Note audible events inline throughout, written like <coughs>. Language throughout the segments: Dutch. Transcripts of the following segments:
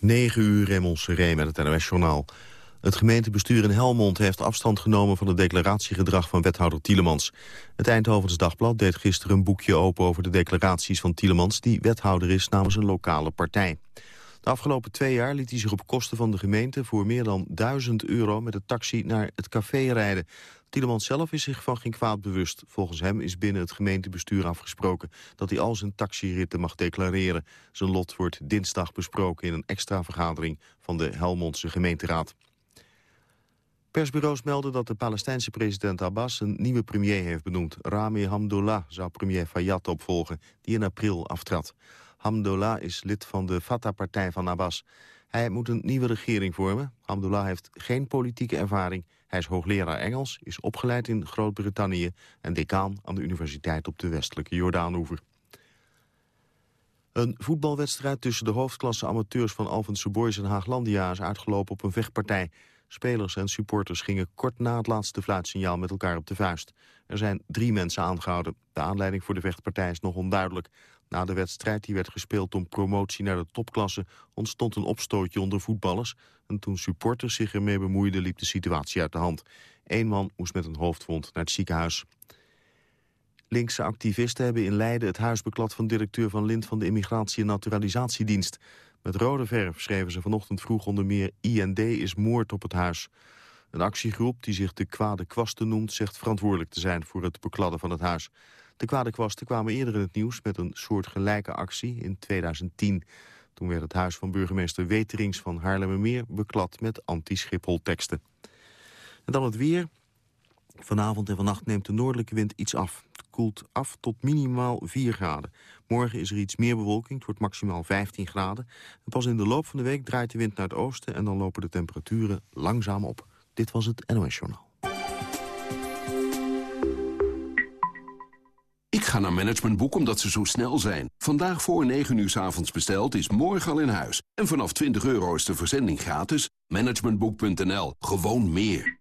9 uur Raymond Seré met het NOS-journaal. Het gemeentebestuur in Helmond heeft afstand genomen van het declaratiegedrag van wethouder Tielemans. Het Eindhovens Dagblad deed gisteren een boekje open over de declaraties van Tielemans... die wethouder is namens een lokale partij. De afgelopen twee jaar liet hij zich op kosten van de gemeente... voor meer dan 1000 euro met de taxi naar het café rijden. Tielemans zelf is zich van geen kwaad bewust. Volgens hem is binnen het gemeentebestuur afgesproken... dat hij al zijn taxiritten mag declareren. Zijn lot wordt dinsdag besproken in een extra vergadering... van de Helmondse gemeenteraad. Persbureaus melden dat de Palestijnse president Abbas een nieuwe premier heeft benoemd. Rami Hamdullah zou premier Fayyad opvolgen, die in april aftrad. Hamdullah is lid van de Fatah-partij van Abbas. Hij moet een nieuwe regering vormen. Hamdullah heeft geen politieke ervaring. Hij is hoogleraar Engels, is opgeleid in Groot-Brittannië... en decaan aan de universiteit op de westelijke Jordaanoever. Een voetbalwedstrijd tussen de hoofdklasse amateurs van Alphense Boys en Haaglandia... is uitgelopen op een vechtpartij. Spelers en supporters gingen kort na het laatste fluitsignaal met elkaar op de vuist. Er zijn drie mensen aangehouden. De aanleiding voor de vechtpartij is nog onduidelijk. Na de wedstrijd die werd gespeeld om promotie naar de topklasse... ontstond een opstootje onder voetballers. En toen supporters zich ermee bemoeiden liep de situatie uit de hand. Eén man moest met een hoofdwond naar het ziekenhuis. Linkse activisten hebben in Leiden het huis beklad van directeur van Lint van de Immigratie- en Naturalisatiedienst. Met rode verf schreven ze vanochtend vroeg onder meer IND is moord op het huis. Een actiegroep die zich de kwade kwasten noemt zegt verantwoordelijk te zijn voor het bekladden van het huis. De kwade kwasten kwamen eerder in het nieuws met een soortgelijke actie in 2010. Toen werd het huis van burgemeester Weterings van Haarlemmermeer beklad met anti-Schiphol teksten. En dan het weer. Vanavond en vannacht neemt de noordelijke wind iets af. Het koelt af tot minimaal 4 graden. Morgen is er iets meer bewolking, het wordt maximaal 15 graden. En pas in de loop van de week draait de wind naar het oosten... en dan lopen de temperaturen langzaam op. Dit was het NOS Journaal. Ga naar Managementboek omdat ze zo snel zijn. Vandaag voor 9 uur s avonds besteld is morgen al in huis. En vanaf 20 euro is de verzending gratis. Managementboek.nl. Gewoon meer.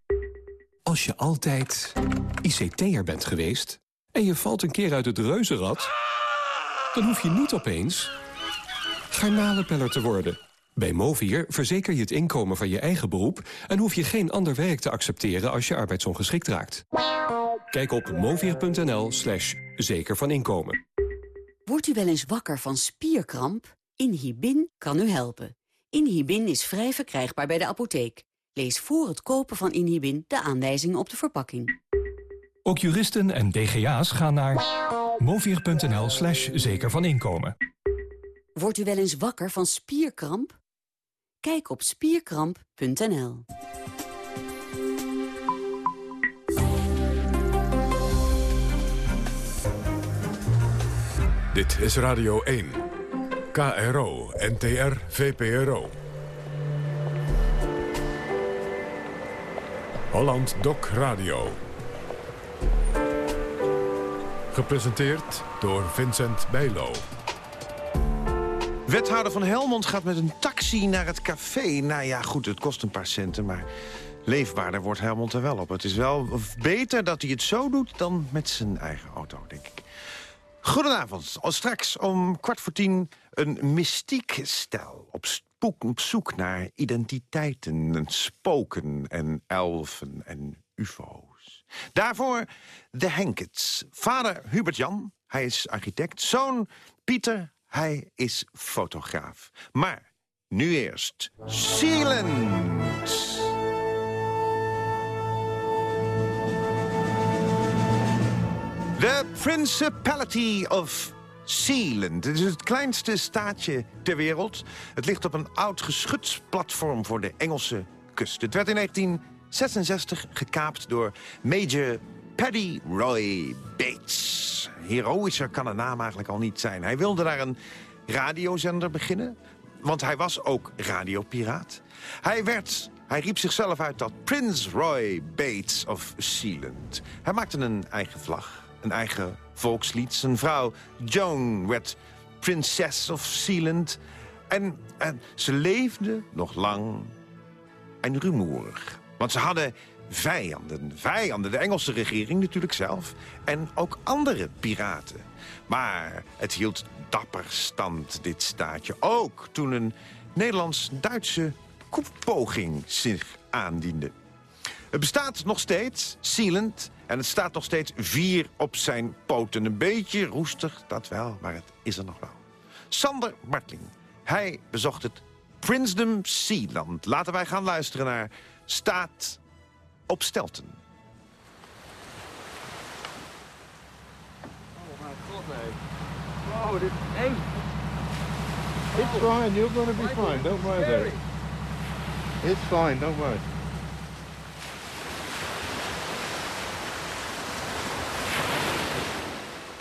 Als je altijd ICT'er bent geweest... en je valt een keer uit het reuzenrad... dan hoef je niet opeens garnalenpeller te worden. Bij Movier verzeker je het inkomen van je eigen beroep... en hoef je geen ander werk te accepteren als je arbeidsongeschikt raakt. Kijk op movier.nl slash zeker van inkomen. Wordt u wel eens wakker van spierkramp? Inhibin kan u helpen. Inhibin is vrij verkrijgbaar bij de apotheek. Lees voor het kopen van Inhibin de aanwijzingen op de verpakking. Ook juristen en DGA's gaan naar movier.nl slash zeker van inkomen. Wordt u wel eens wakker van spierkramp? Kijk op spierkramp.nl. Dit is Radio 1. KRO, NTR, VPRO. Holland Doc Radio. Gepresenteerd door Vincent Bijlo. Wethouder van Helmond gaat met een taxi naar het café. Nou ja, goed, het kost een paar centen, maar leefbaarder wordt Helmond er wel op. Het is wel beter dat hij het zo doet dan met zijn eigen auto, denk ik. Goedenavond. Al straks om kwart voor tien een mystiek stel op, zoek naar identiteiten, spoken en elfen en ufo's. Daarvoor de Henkets. Vader Hubert Jan, hij is architect. Zoon Pieter, hij is fotograaf. Maar nu eerst Sealand. The Principality of Sealand. Het is het kleinste staatje ter wereld. Het ligt op een oud geschutsplatform voor de Engelse kust. Het werd in 1966 gekaapt door Major Paddy Roy Bates. Heroïscher kan de naam eigenlijk al niet zijn. Hij wilde daar een radiozender beginnen, want hij was ook radiopiraat. Hij werd hij riep zichzelf uit dat Prince Roy Bates of Sealand. Hij maakte een eigen vlag, een eigen volkslied. Zijn vrouw Joan werd Princess of Sealand. En, en ze leefde nog lang en rumoerig. Want ze hadden vijanden. Vijanden, de Engelse regering natuurlijk zelf. En ook andere piraten. Maar het hield dapper stand, dit staatje. Ook toen een Nederlands-Duitse koepoging zich aandiende. Het bestaat nog steeds, Sealand, en het staat nog steeds vier op zijn poten. Een beetje roestig, dat wel, maar het is er nog wel. Sander Bartling, hij bezocht het Prinsdom Sealand. Laten wij gaan luisteren naar Staat op Stelten. Oh mijn god, nee. Wow, dit is eng. It's fine, you're gonna be fine, don't worry about it. It's fine, don't worry.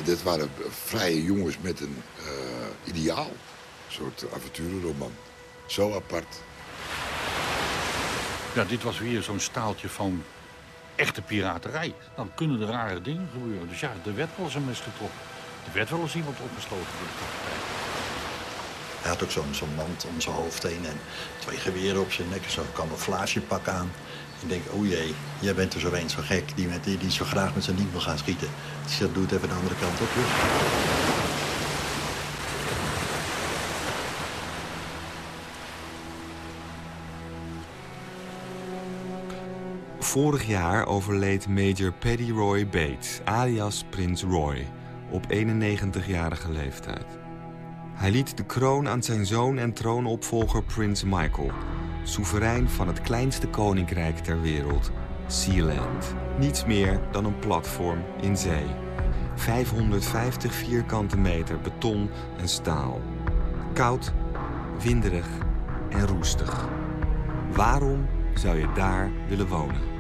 Dit waren vrije jongens met een uh, ideaal. Een soort avonturenroman. Zo apart. Ja, dit was weer zo'n staaltje van echte piraterij. Dan kunnen er rare dingen gebeuren. Dus ja, er werd wel eens een mes getrokken. Er werd wel eens iemand opgesloten. Hij had ook zo'n zo'n mand om zijn hoofd heen en twee geweren op zijn nek. Zo'n camouflagepak aan. Ik denk, oh jee, jij bent er zo een zo gek die, met, die zo graag met zijn niet wil gaan schieten. Dus dat doet even de andere kant op. Joh. Vorig jaar overleed Major Paddy Roy Bates, alias Prins Roy, op 91-jarige leeftijd. Hij liet de kroon aan zijn zoon en troonopvolger Prins Michael... soeverein van het kleinste koninkrijk ter wereld, Sealand. Niets meer dan een platform in zee. 550 vierkante meter beton en staal. Koud, winderig en roestig. Waarom zou je daar willen wonen?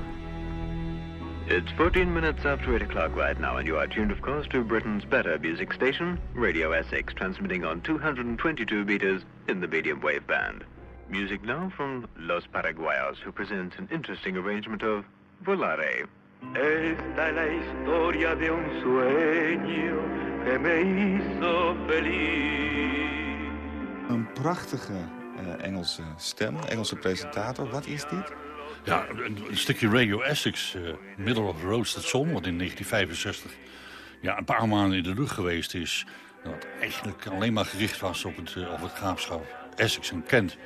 It's 14 minutes after 8 o'clock right now, and you are tuned, of course, to Britain's better music station, Radio Essex, transmitting on 222 meters in the medium wave band. Music now from Los Paraguayos, who present an interesting arrangement of Volare. Esta es la historia de un sueño que me hizo feliz. Een prachtige uh, Engelse stem, Engelse presentator. Wat is dit? Ja, een, een stukje Radio Essex, uh, Middle of the Road station, wat in 1965 ja, een paar maanden in de lucht geweest is. Dat eigenlijk alleen maar gericht was op het, uh, op het graafschap Essex en Kent.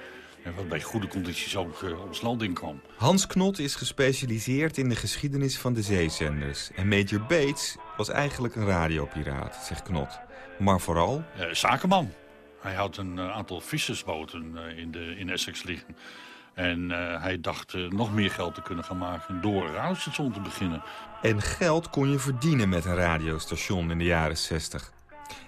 En wat bij goede condities ook uh, ons land inkwam. Hans Knot is gespecialiseerd in de geschiedenis van de zeezenders. En Major Bates was eigenlijk een radiopiraat, zegt Knot. Maar vooral... zakenman. Hij had een aantal vissersboten in, de, in Essex liggen. En uh, hij dacht uh, nog meer geld te kunnen gaan maken door een radiostation te beginnen. En geld kon je verdienen met een radiostation in de jaren 60.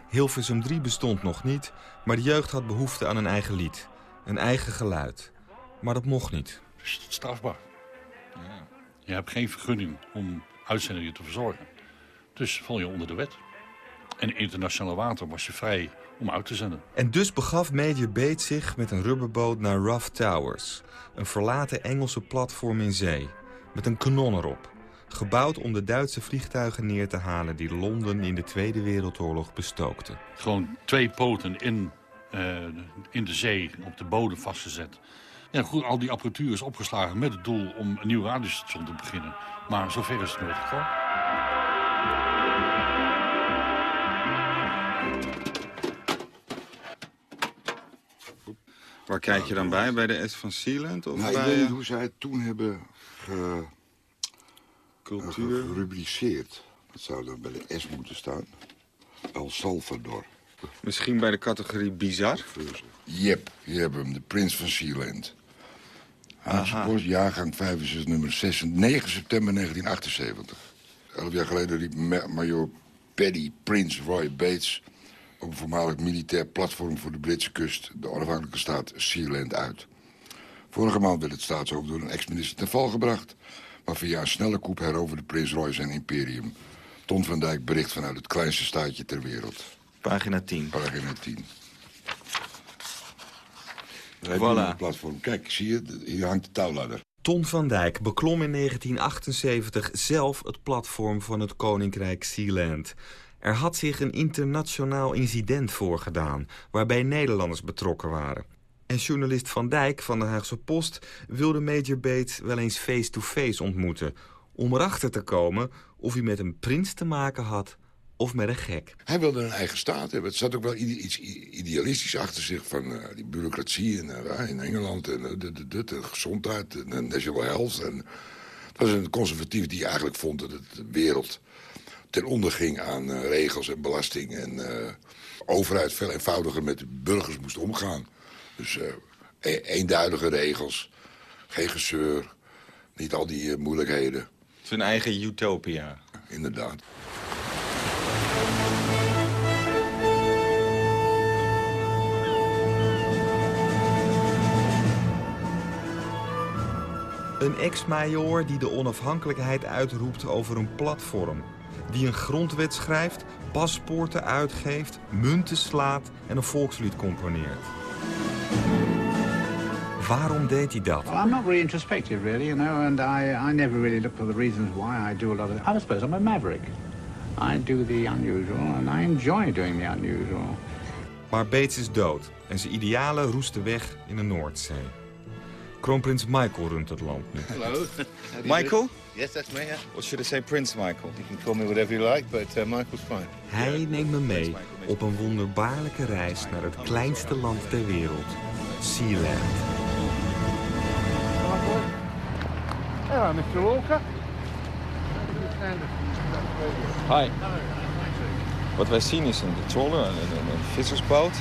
Hilversum 3 bestond nog niet, maar de jeugd had behoefte aan een eigen lied. Een eigen geluid. Maar dat mocht niet. Is strafbaar. Ja. Je hebt geen vergunning om uitzendingen te verzorgen. Dus val je onder de wet. En internationale water was je vrij om uit te zenden. En dus begaf Major Bates zich met een rubberboot naar Rough Towers. Een verlaten Engelse platform in zee. Met een kanon erop. Gebouwd om de Duitse vliegtuigen neer te halen... die Londen in de Tweede Wereldoorlog bestookten. Gewoon twee poten in, uh, in de zee, op de bodem vastgezet. Ja, goed, al die apparatuur is opgeslagen met het doel om een nieuw radiostation te beginnen. Maar zover is het nooit gekomen. Waar kijk je dan bij? Bij de S van Sealand? Of nou, bij... Ik weet niet hoe zij het toen hebben ge... Cultuur. Uh, gerubriceerd. Dat zou dan bij de S moeten staan. El Salvador. Misschien bij de categorie bizar? Jep, hier hebben we hem. De prins van Sealand. Hazenbos, jaargang 65, nummer 6, 9 september 1978. Elf jaar geleden riep major Paddy Prince Roy Bates op een voormalig militair platform voor de Britse kust... de onafhankelijke staat Sealand uit. Vorige maand werd het staatshoofd door een ex-minister ten val gebracht... maar via een snelle koep heroverde Prins Roy zijn imperium. Ton van Dijk bericht vanuit het kleinste staatje ter wereld. Pagina 10. Pagina 10. Voilà. platform. Kijk, zie je, hier hangt de touwladder. Ton van Dijk beklom in 1978 zelf het platform van het Koninkrijk Sealand... Er had zich een internationaal incident voorgedaan... waarbij Nederlanders betrokken waren. En journalist Van Dijk van de Haagse Post... wilde Major Bates wel eens face-to-face -face ontmoeten... om erachter te komen of hij met een prins te maken had of met een gek. Hij wilde een eigen staat hebben. Het zat ook wel iets idealistisch achter zich van uh, die bureaucratie in, uh, in Engeland en uh, de, de, gezondheid en national health. En dat was een conservatief die eigenlijk vond dat de wereld ten onder ging aan regels en belasting en overheid veel eenvoudiger met de burgers moest omgaan. Dus e eenduidige regels, geen gezeur, niet al die moeilijkheden. Zijn eigen utopia. Inderdaad. Een ex-majoor die de onafhankelijkheid uitroept over een platform. Die een grondwet schrijft, paspoorten uitgeeft, munten slaat en een volkslied componeert. Waarom deed hij dat? Well, I'm not really introspective, really, you know, and I, I never really look for the reasons why I do a lot of. I suppose I'm a maverick. I do the unusual, and I enjoy doing the unusual. Maar Bates is dood en zijn idealen roesten weg in de Noordzee. Kroonprins Michael runt het land nu. Hello. Michael? Yes, that's me. Yeah. Or should I say Prince Michael? You can call me whatever you like, but uh, Michael's fine. Hij neemt me mee op een wonderbaarlijke reis naar het kleinste land ter wereld, Sealand. Hello, Mr. Walker. Hi. Wat wij zien is een troller, een, een, een vissersboot,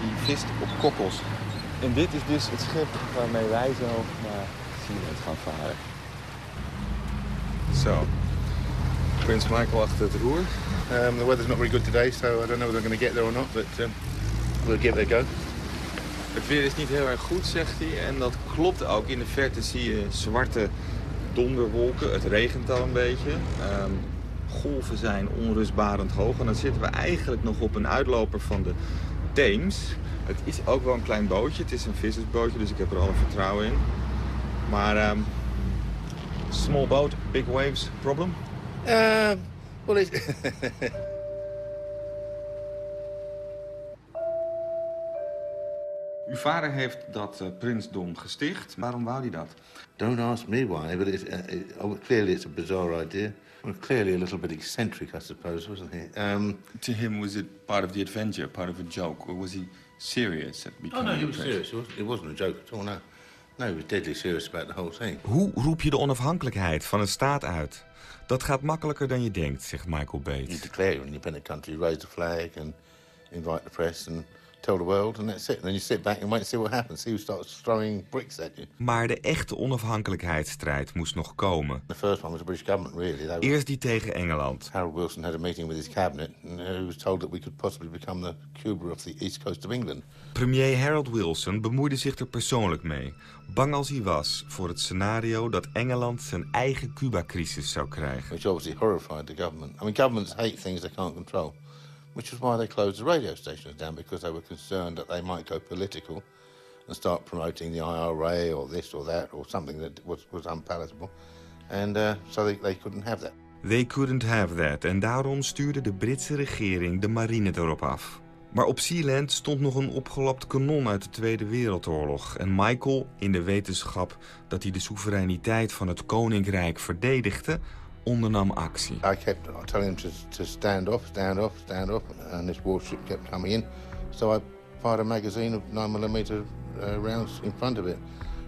die vist op kokkels. En dit is dus het schip waarmee wij zo naar Sealand gaan varen. Zo. Prins Michael achter het roer. Um, the weather's not very good today, so I don't know whether I'm going to get there or not, but um, we'll give it a go. Het weer is niet heel erg goed, zegt hij. En dat klopt ook. In de verte zie je zwarte donderwolken. Het regent al een beetje. Um, golven zijn onrustbarend hoog. En dan zitten we eigenlijk nog op een uitloper van de Theems. Het is ook wel een klein bootje. Het is een vissersbootje, dus ik heb er alle vertrouwen in. Maar um, small boat, big waves, problem? Uh, well, it's... <laughs> Uw vader heeft dat uh, prinsdom gesticht. Waarom wou hij dat? Don't ask me why, but it's, uh, it, oh, clearly it's a bizarre idea. Well, clearly a little bit eccentric, I suppose, wasn't he? Um, to him, was it part of the adventure, part of a joke, or was he serious at oh, no, he was serious. It wasn't, it wasn't a joke at all, no. No, was deadly serious about the whole thing. Hoe roep je de onafhankelijkheid van een staat uit? Dat gaat makkelijker dan je denkt, zegt Michael You Bates. declare you're an independent country, raise the flag and invite the press and tell the world, and that's it. And then you sit back and wait and see what happens. See who starts throwing bricks at you. Maar de echte onafhankelijkheidsstrijd moest nog komen. The first one was the British government, really. Were- Eerst die tegen Engeland. Harold Wilson had a meeting with his cabinet, and he was told that we could possibly become the Cuba of the east coast of England. Premier Harold Wilson bemoeide zich er persoonlijk mee. Bang als hij was voor het scenario dat Engeland zijn eigen Cuba-crisis zou krijgen. which obviously horrified the government. I mean, governments hate things they can't control, which is why they closed the radio stations down because they were concerned that they might go political and start promoting the IRA or this or that or something that was, was unpalatable. And uh, so they, they couldn't have that. They couldn't have that en daarom stuurde de Britse regering de marine erop af. Maar op Sealand stond nog een opgelapt kanon uit de Tweede Wereldoorlog. En Michael, in de wetenschap dat hij de soevereiniteit van het koninkrijk verdedigde, ondernam actie. I kept telling them to, to stand off, stand off, stand off, and this warship kept coming in. So I fired a magazine of 9mm uh, rounds in front of it,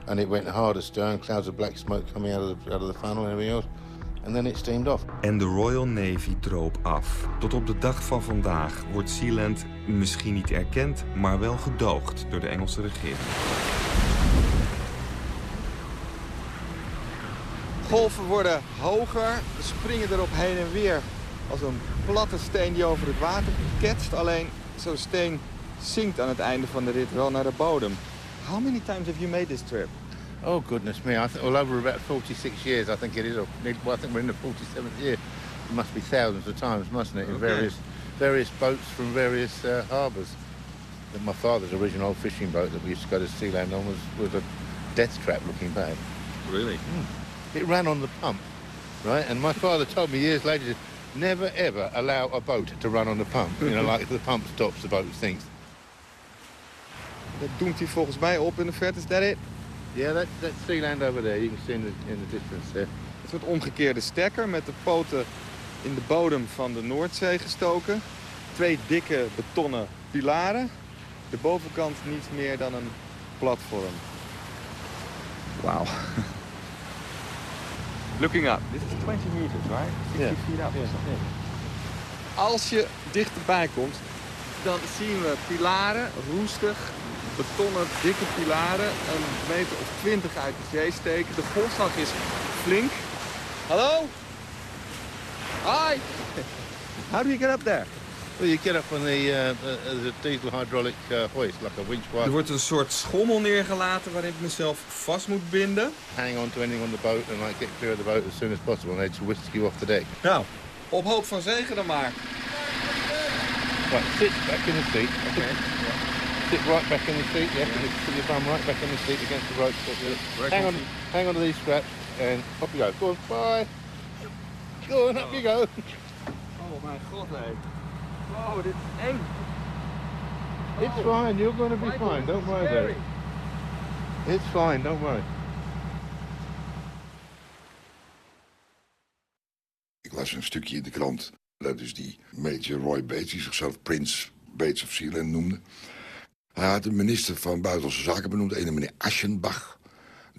and it went hard astern, clouds of black smoke coming out of the, out of the funnel and everything else, and then it steamed off. En de Royal Navy droop af. Tot op de dag van vandaag wordt Sealand misschien niet erkend, maar wel gedoogd door de Engelse regering. Golven worden hoger, springen erop heen en weer als een platte steen die over het water ketst. Alleen zo'n steen zinkt aan het einde van de rit wel naar de bodem. How many times have you made this trip? Oh goodness me! I think all over about 46 years, I think it is. Well, I think we're in the 47th year. It must be thousands of times, mustn't it? In Okay. various various boats from various uh, harbours. My father's original fishing boat that we used to go to Sealand on was was a death trap looking bad. Really? It ran on the pump, right? And my father told me years later, never ever allow a boat to run on the pump. You know, like if the pump stops, the boat sinks. Dat doemt hij volgens mij op in de verte. Is that it? Yeah, that, that's Sealand over there. You can see in the, in the distance there. Een soort omgekeerde stekker met de poten in de bodem van de Noordzee gestoken. Twee dikke betonnen pilaren. De bovenkant niet meer dan een platform. Wauw. Looking up. This is 20 meters, right? 60 feet up. Als je dichterbij komt, dan zien we pilaren, roestig, betonnen, dikke pilaren, een meter of 20 uit de zee steken. De golfslag is flink. Hallo? Hi! How do you get up there? Well, you get up on the, uh, the diesel hydraulic uh, hoist, like a winch bar. Er wordt een soort schommel neergelaten waarin ik mezelf vast moet binden. Hang on to anything on the boat and like get clear of the boat as soon as possible and they'd whisk you off the deck. Nou, op hoop van zegen dan maar. Right, sit back in the seat. Okay. Sit right back in the seat, yeah. Put your thumb right back in the seat against the rope. Hang on, hang on to these straps and up you go. Go on, bye. Go on, up you go. Oh mijn god. Wow, dit is eng. It's fine, you're going to be fine. Don't worry about it. It's fine, don't worry. Ik las een stukje in de krant. Dat is die Major Roy Bates, die zichzelf Prins Bates of Sealand noemde. Hij had de minister van Buitenlandse Zaken benoemd, een meneer Aschenbach.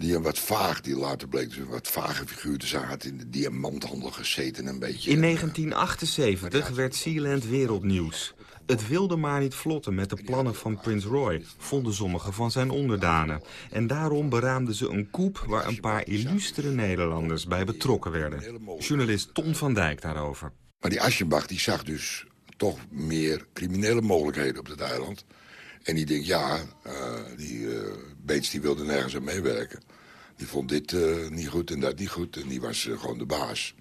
Die een wat vaag, die later bleek dus een wat vage figuur te zijn. had in de diamanthandel gezeten een beetje. In 1978 werd Sealand wereldnieuws. Het wilde maar niet vlotten met de plannen van Prins Roy, vonden sommige van zijn onderdanen. En daarom beraamden ze een coup waar een paar illustere Nederlanders bij betrokken werden. Journalist Ton van Dijk daarover. Maar die Aschenbach die zag dus toch meer criminele mogelijkheden op het eiland. En die denkt, ja, uh, die uh, Bates die wilde nergens aan meewerken. Die vond dit uh, niet goed en dat niet goed. En die was gewoon de baas.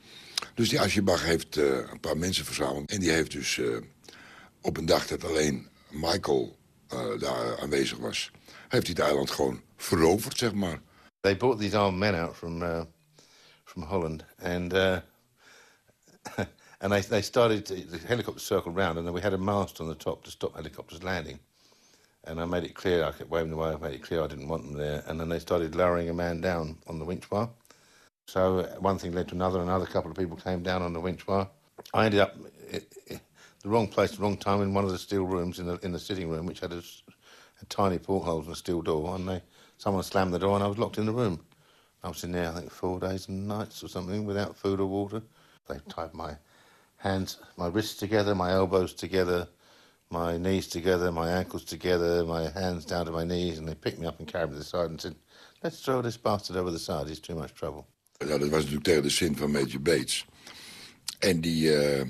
Dus die Aschenbach heeft een paar mensen verzameld. En die heeft dus op een dag dat alleen Michael daar aanwezig was... heeft hij het eiland gewoon veroverd, zeg maar. They brought these armed men out from, from Holland. And... <laughs> and they, they started, the helicopters circled round, and then we had a mast on the top to stop helicopters landing. And I made it clear, I kept waving away, I made it clear I didn't want them there. And then they started lowering a man down on the winch bar. So uh, one thing led to another, another couple of people came down on the winch bar. I ended up i i the wrong place, the wrong time in one of the steel rooms in the, in the sitting room, which had a, a tiny portholes and a steel door. And they, someone slammed the door and I was locked in the room. I was in there, I think, four days and nights or something without food or water. They tied my hands, my wrists together, my elbows together, my knees together, my ankles together, my hands down to my knees, and they picked me up and carried me to the side and said, let's throw this bastard over the side, he's too much trouble. Ja, dat was natuurlijk tegen de zin van Major Bates. En die uh, uh,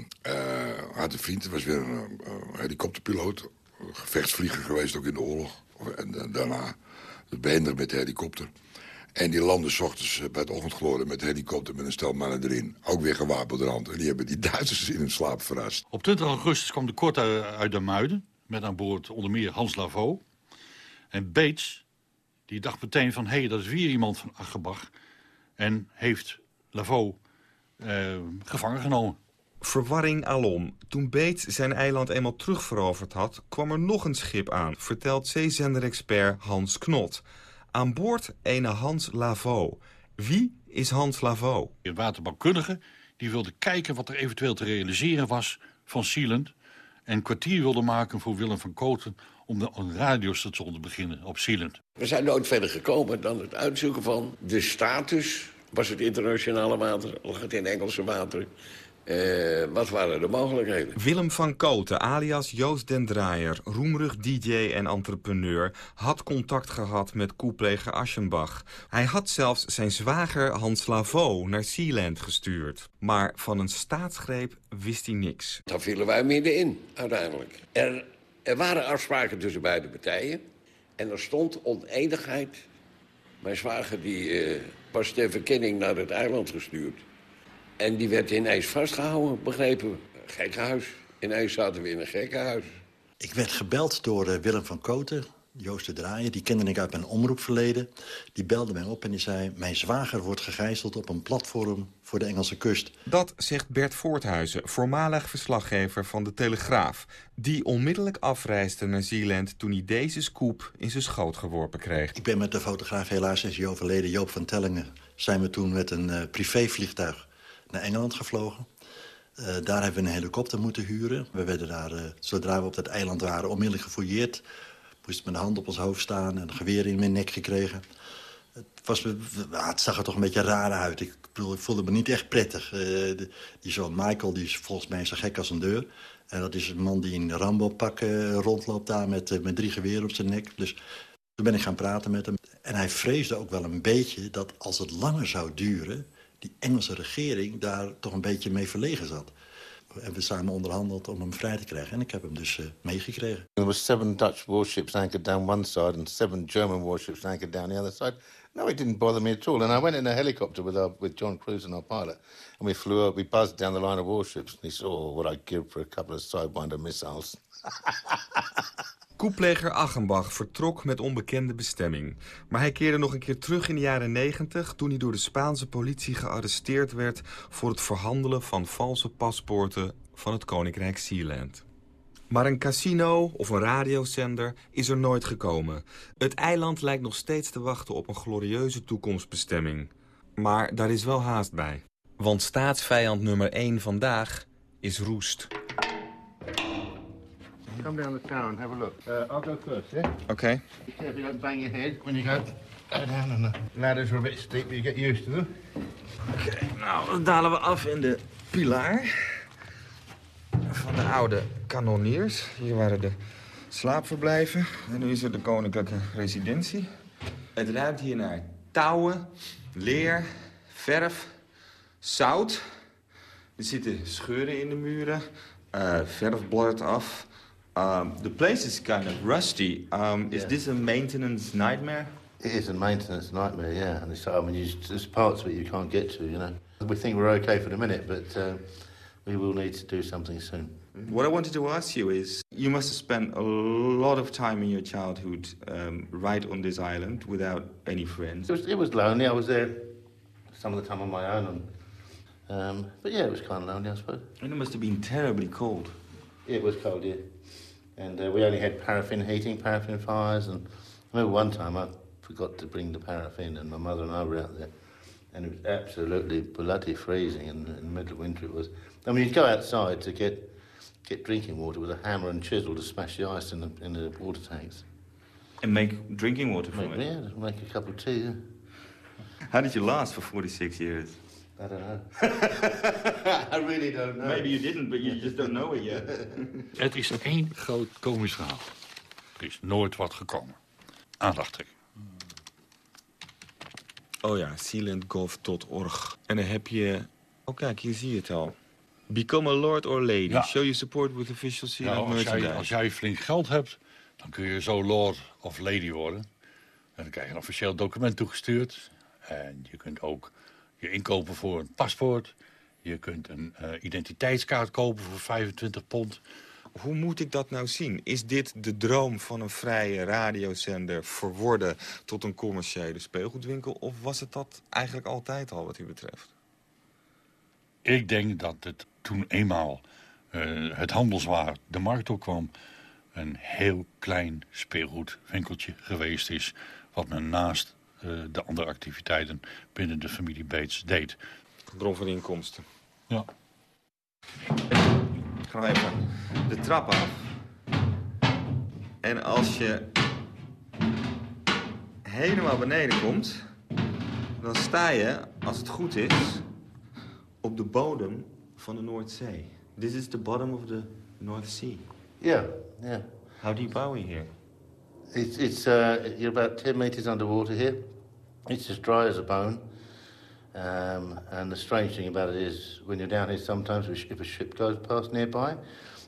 had een vriend, was weer een uh, helikopterpiloot. Gevechtsvlieger geweest ook in de oorlog. En daarna behendig met de helikopter. En die landden s ochtends bij het ochtendgloren met de helikopter met een stel mannen erin. Ook weer gewapende rand. En die hebben die <laughs> Duitsers in hun slaap verrast. Op 20 augustus kwam de Korte uit de Muiden. Met aan boord onder meer Hans Lavaux. En Bates, die dacht meteen van... hé, hey, dat is weer iemand van Achenbach. En heeft Lavaux eh, gevangen genomen. Verwarring alom. Toen Bates zijn eiland eenmaal terugveroverd had... kwam er nog een schip aan, vertelt zeezenderexpert Hans Knot... Aan boord ene Hans Lavaux. Wie is Hans Lavaux? De waterbouwkundige die wilde kijken wat er eventueel te realiseren was van Sealand... en een kwartier wilde maken voor Willem van Koten... om een radiostation te beginnen op Sealand. We zijn nooit verder gekomen dan het uitzoeken van de status. Was het internationale water, lag het in Engelse water... Uh, wat waren de mogelijkheden? Willem van Koten, alias Joost den Draaier, roemrug DJ en entrepreneur... had contact gehad met koepleger Aschenbach. Hij had zelfs zijn zwager Hans Lavaux naar Sealand gestuurd. Maar van een staatsgreep wist hij niks. Daar vielen wij middenin, uiteindelijk. Er, er waren afspraken tussen beide partijen. En er stond oneenigheid. Mijn zwager die, uh, was ter verkenning naar het eiland gestuurd. En die werd ineens vastgehouden, begrepen we. Gekkenhuis. Ineens zaten we in een gekkenhuis. Ik werd gebeld door uh, Willem van Koten, Joost de Draaier. Die kende ik uit mijn omroepverleden. Die belde mij op en die zei... mijn zwager wordt gegijzeld op een platform voor de Engelse kust. Dat zegt Bert Voorthuizen, voormalig verslaggever van De Telegraaf... die onmiddellijk afreisde naar Zeeland toen hij deze scoop in zijn schoot geworpen kreeg. Ik ben met de fotograaf helaas sinds je overleden, Joop van Tellingen... zijn we toen met een uh, privévliegtuig naar Engeland gevlogen. Eh, daar hebben we een helikopter moeten huren. We werden daar, uh, zodra we op dat eiland waren, onmiddellijk gefouilleerd. Moesten met een hand op ons hoofd staan en een geweer in mijn nek gekregen. Het, was, het zag er toch een beetje raar uit. Ik, bedoel, ik voelde me niet echt prettig. De, die zoon Michael die is volgens mij zo gek als een deur. En dat is een man die in Rambo-pak rondloopt daar met, met drie geweren op zijn nek. Dus toen ben ik gaan praten met hem. En hij vreesde ook wel een beetje dat als het langer zou duren... die Engelse regering daar toch een beetje mee verlegen zat. En we samen onderhandeld om hem vrij te krijgen. En ik heb hem dus uh, meegekregen. There were seven Dutch warships anchored down one side... and seven German warships anchored down the other side. No, it didn't bother me at all. And I went in a helicopter with, our, with John Cruise and our pilot. And we flew up, we buzzed down the line of warships. And he saw what I'd give for a couple of Sidewinder missiles. <laughs> Koepleger Achenbach vertrok met onbekende bestemming. Maar hij keerde nog een keer terug in de jaren 90... toen hij door de Spaanse politie gearresteerd werd... voor het verhandelen van valse paspoorten van het Koninkrijk Sealand. Maar een casino of een radiozender is er nooit gekomen. Het eiland lijkt nog steeds te wachten op een glorieuze toekomstbestemming. Maar daar is wel haast bij. Want staatsvijand nummer 1 vandaag is roest. Come down the tower and have a look. Uh, I'll go first, yeah? Okay. Be careful you don't bang your head when you go, go down. And the ladders are a bit steep, but you get used to them. Oké, nou, dan dalen we af in de pilaar van de oude kanoniers. Hier waren de slaapverblijven. En nu is er de koninklijke residentie. Het ruikt hier naar touwen, leer, verf, zout. Er zitten scheuren in de muren. Uh, verf blurt af. Um, the place is kind of rusty. Um, is Yeah. this a maintenance nightmare? It is a maintenance nightmare, yeah. And it's, I mean, there's parts of it you can't get to, you know. We think we're okay for the minute, but uh, we will need to do something soon. What I wanted to ask you is, you must have spent a lot of time in your childhood um, right on this island without any friends. It was, it was lonely. I was there some of the time on my own. And, um, but yeah, it was kind of lonely, I suppose. And it must have been terribly cold. It was cold, yeah. And uh, we only had paraffin heating, paraffin fires. And I remember one time I forgot to bring the paraffin, and my mother and I were out there. And it was absolutely bloody freezing in, in the middle of winter. It was. I mean, you'd go outside to get get drinking water with a hammer and chisel to smash the ice in the in the water tanks. And make drinking water from Make, it? yeah, make a cup of tea. Yeah. How did you last for 46 years? I don't know. <laughs> I really don't know. Maybe you didn't, but you just don't know it yet. <laughs> Het is één groot komisch verhaal. Er is nooit wat gekomen. Aandacht trekken. Oh ja, sealandgolf.org. En dan heb je... Oh kijk, hier zie je het al. Become a lord or lady. Ja. Show your support with official als, merchandise. jij, als jij flink geld hebt, dan kun je zo lord of lady worden. En dan krijg je een officieel document toegestuurd. En je kunt ook je inkopen voor een paspoort. Je kunt een eh, identiteitskaart kopen voor 25 pond. Hoe moet ik dat nou zien? Is dit de droom van een vrije radiozender verworden tot een commerciële speelgoedwinkel? Of was het dat eigenlijk altijd al wat u betreft? Ik denk dat het toen eenmaal eh, het handelswaar de markt opkwam... een heel klein speelgoedwinkeltje geweest is... wat men naast de andere activiteiten binnen de familie Bates deed. Bron van inkomsten. Ja. Ik ga even de trap af. En als je helemaal beneden komt, dan sta je, als het goed is, op de bodem van de Noordzee. This is the bottom of the North Sea. Yeah, yeah. How deep are we here? It's, it's uh, you're about 10 metres underwater here. It's as dry as a bone. Um, and the strange thing about it is, when you're down here, sometimes if a ship goes past nearby,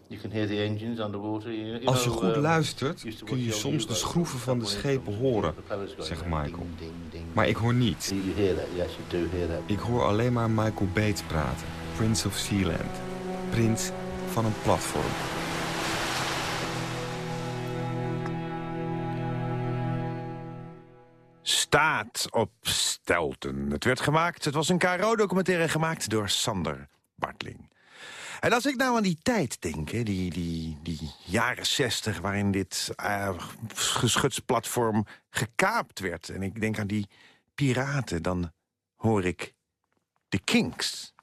you can hear the engines underwater. You, you Als je know, goed um, luistert, kun je soms de schroeven van de schepen horen, zegt. Michael. Maar ik hoor niets. You, you hear that, you actually do hear that. Ik hoor alleen maar Michael Bates praten. Prince of Sealand. Prins van een platform. Staat op Stelten. Het werd gemaakt, het was een KRO-documentaire gemaakt door Sander Bartling. En als ik nou aan die tijd denk, die, die, die jaren zestig... waarin dit eh, geschutsplatform gekaapt werd... en ik denk aan die piraten, dan hoor ik de Kinks.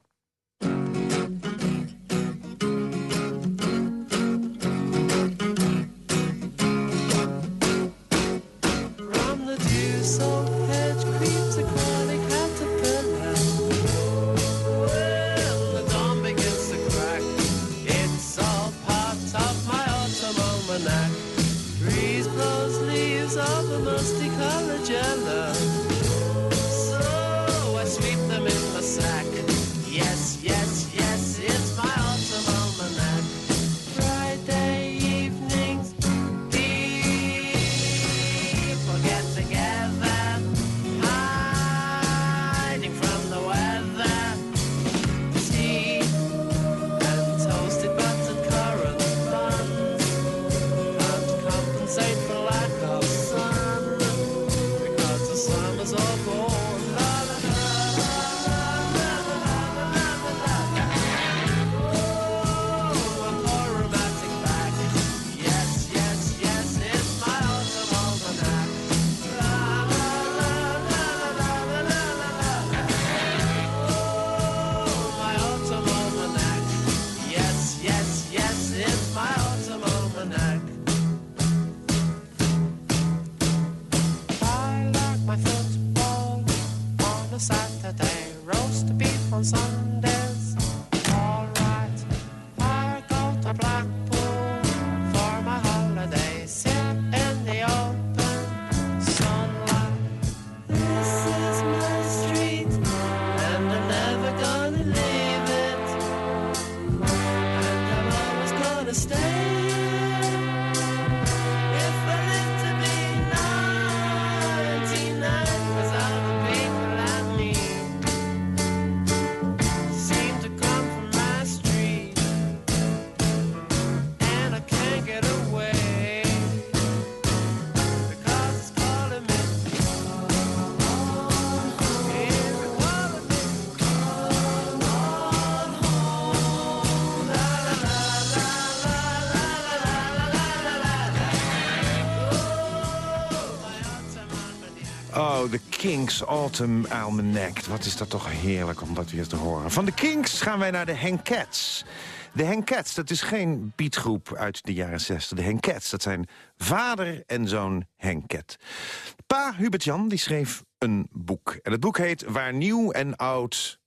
Roast beef on Sundays. Kings Autumn Almanac. Wat is dat toch heerlijk om dat weer te horen. Van de Kings gaan wij naar de Henkets. De Henkets, dat is geen beatgroep uit de jaren 60. De Henkets, dat zijn vader en zoon Henket. Pa Hubert-Jan schreef een boek. En het boek heet Waar nieuw en oud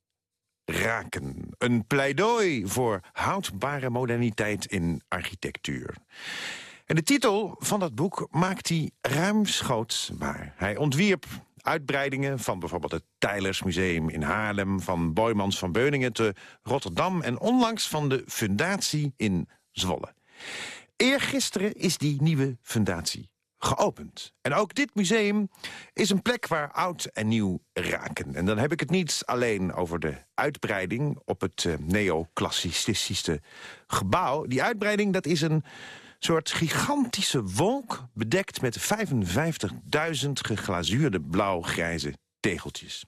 raken. Een pleidooi voor houdbare moderniteit in architectuur. En de titel van dat boek maakt hij ruimschoots waar. Hij ontwierp uitbreidingen van bijvoorbeeld het Tijlersmuseum in Haarlem... van Boymans van Beuningen te Rotterdam... en onlangs van de Fundatie in Zwolle. Eergisteren is die nieuwe fundatie geopend. En ook dit museum is een plek waar oud en nieuw raken. En dan heb ik het niet alleen over de uitbreiding... op het uh, neoclassicistische gebouw. Die uitbreiding dat is een soort gigantische wolk... bedekt met 55.000 geglazuurde blauw-grijze tegeltjes.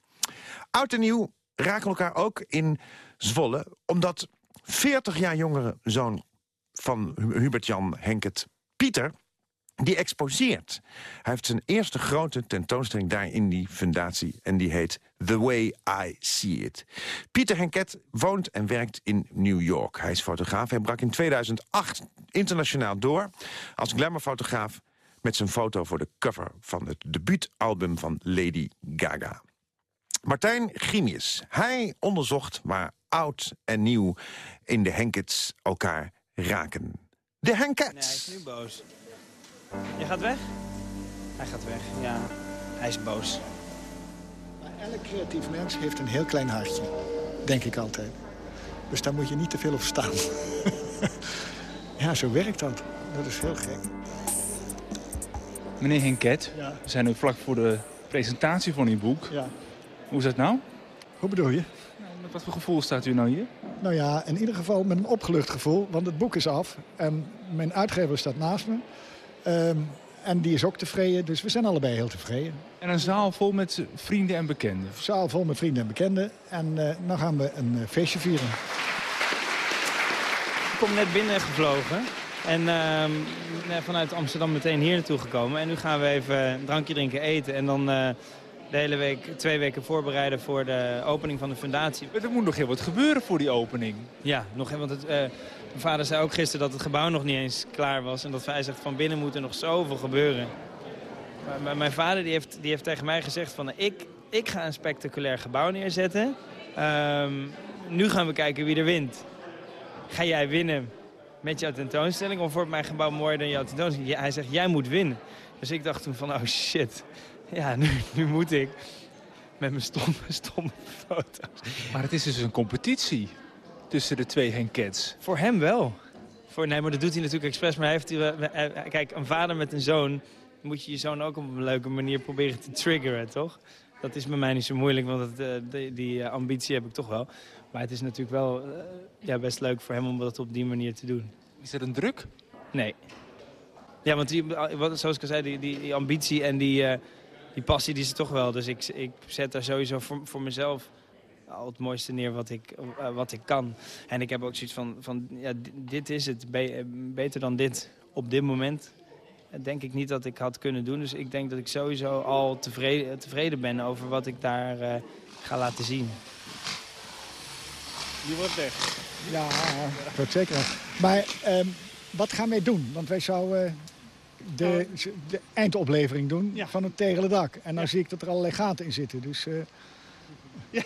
Oud en nieuw raken elkaar ook in Zwolle... omdat 40 jaar jongere zoon van Hubert-Jan Henket, Pieter... die exposeert. Hij heeft zijn eerste grote tentoonstelling daar in die fundatie... en die heet The Way I See It. Pieter Henket woont en werkt in New York. Hij is fotograaf. Hij brak in 2008 internationaal door als glamourfotograaf... met zijn foto voor de cover van het debuutalbum van Lady Gaga. Martijn Grimius. Hij onderzocht waar oud en nieuw in de Henkets elkaar raken. De Henkets. Nee, hij is nu boos. Je gaat weg? Hij gaat weg, ja. Hij is boos. Elk creatief mens heeft een heel klein hartje. Denk ik altijd. Dus daar moet je niet te veel op staan. <laughs> ja, zo werkt dat. Dat is heel gek. Meneer Henket, Ja. we zijn nu vlak voor de presentatie van uw boek. Ja. Hoe is dat nou? Hoe bedoel je? Met wat voor gevoel staat u nou hier? Nou ja, in ieder geval met een opgelucht gevoel. Want het boek is af. En mijn uitgever staat naast me. Ehm, en die is ook tevreden. Dus we zijn allebei heel tevreden. En een zaal vol met vrienden en bekenden. Een zaal vol met vrienden en bekenden. En eh dan gaan we een eh, feestje vieren. Ik kom net binnen gevlogen. En ehm, nee, vanuit Amsterdam meteen hier naartoe gekomen. En nu gaan we even een drankje drinken, eten. En dan eh, de hele week, twee weken voorbereiden voor de opening van de fundatie. Er moet nog heel wat gebeuren voor die opening. Ja, nog, want het, eh, mijn vader zei ook gisteren dat het gebouw nog niet eens klaar was. En dat hij zegt van binnen moet er nog zoveel gebeuren. Maar- mijn vader die heeft, die heeft tegen mij gezegd van... Ik, ik ga een spectaculair gebouw neerzetten. Ehm, nu gaan we kijken wie er wint. Ga jij winnen met jouw tentoonstelling... of wordt mijn gebouw mooier dan jouw tentoonstelling? Hij zegt, jij moet winnen. Dus ik dacht toen van, oh shit. Ja, nu, nu moet ik met mijn stomme, stomme foto's. Maar het is dus een competitie tussen de twee Henkets. Voor hem wel. Voor, nee, maar dat doet hij natuurlijk expres. Maar hij heeft, hij- kijk, een vader met een zoon... moet je je zoon ook op een leuke manier proberen te triggeren, toch? Dat is bij mij niet zo moeilijk, want dat, eh, die, die eh, ambitie heb ik toch wel. Maar het is natuurlijk wel eh, ja, best leuk voor hem om dat op die manier te doen. Is er een druk? Nee. Ja, want die, wat- zoals ik al zei, die, die, die ambitie en die, eh, die passie die is er toch wel. Dus ik, ik zet daar sowieso voor, voor mezelf al het mooiste neer wat ik, eh, wat ik kan. En ik heb ook zoiets van, van ja, di- dit is het. Be- eh, beter dan dit op dit moment. eh, Denk ik niet dat ik had kunnen doen. Dus ik denk dat ik sowieso al tevreden, tevreden ben over wat ik daar eh, ga laten zien. Die wordt weg. Ja, dat zeker. Maar ehm, wat gaan wij doen? Want wij zouden eh, de, de eindoplevering doen van het tegen het dak. En nou zie ik dat er allerlei gaten in zitten. Dus eh, <laughs>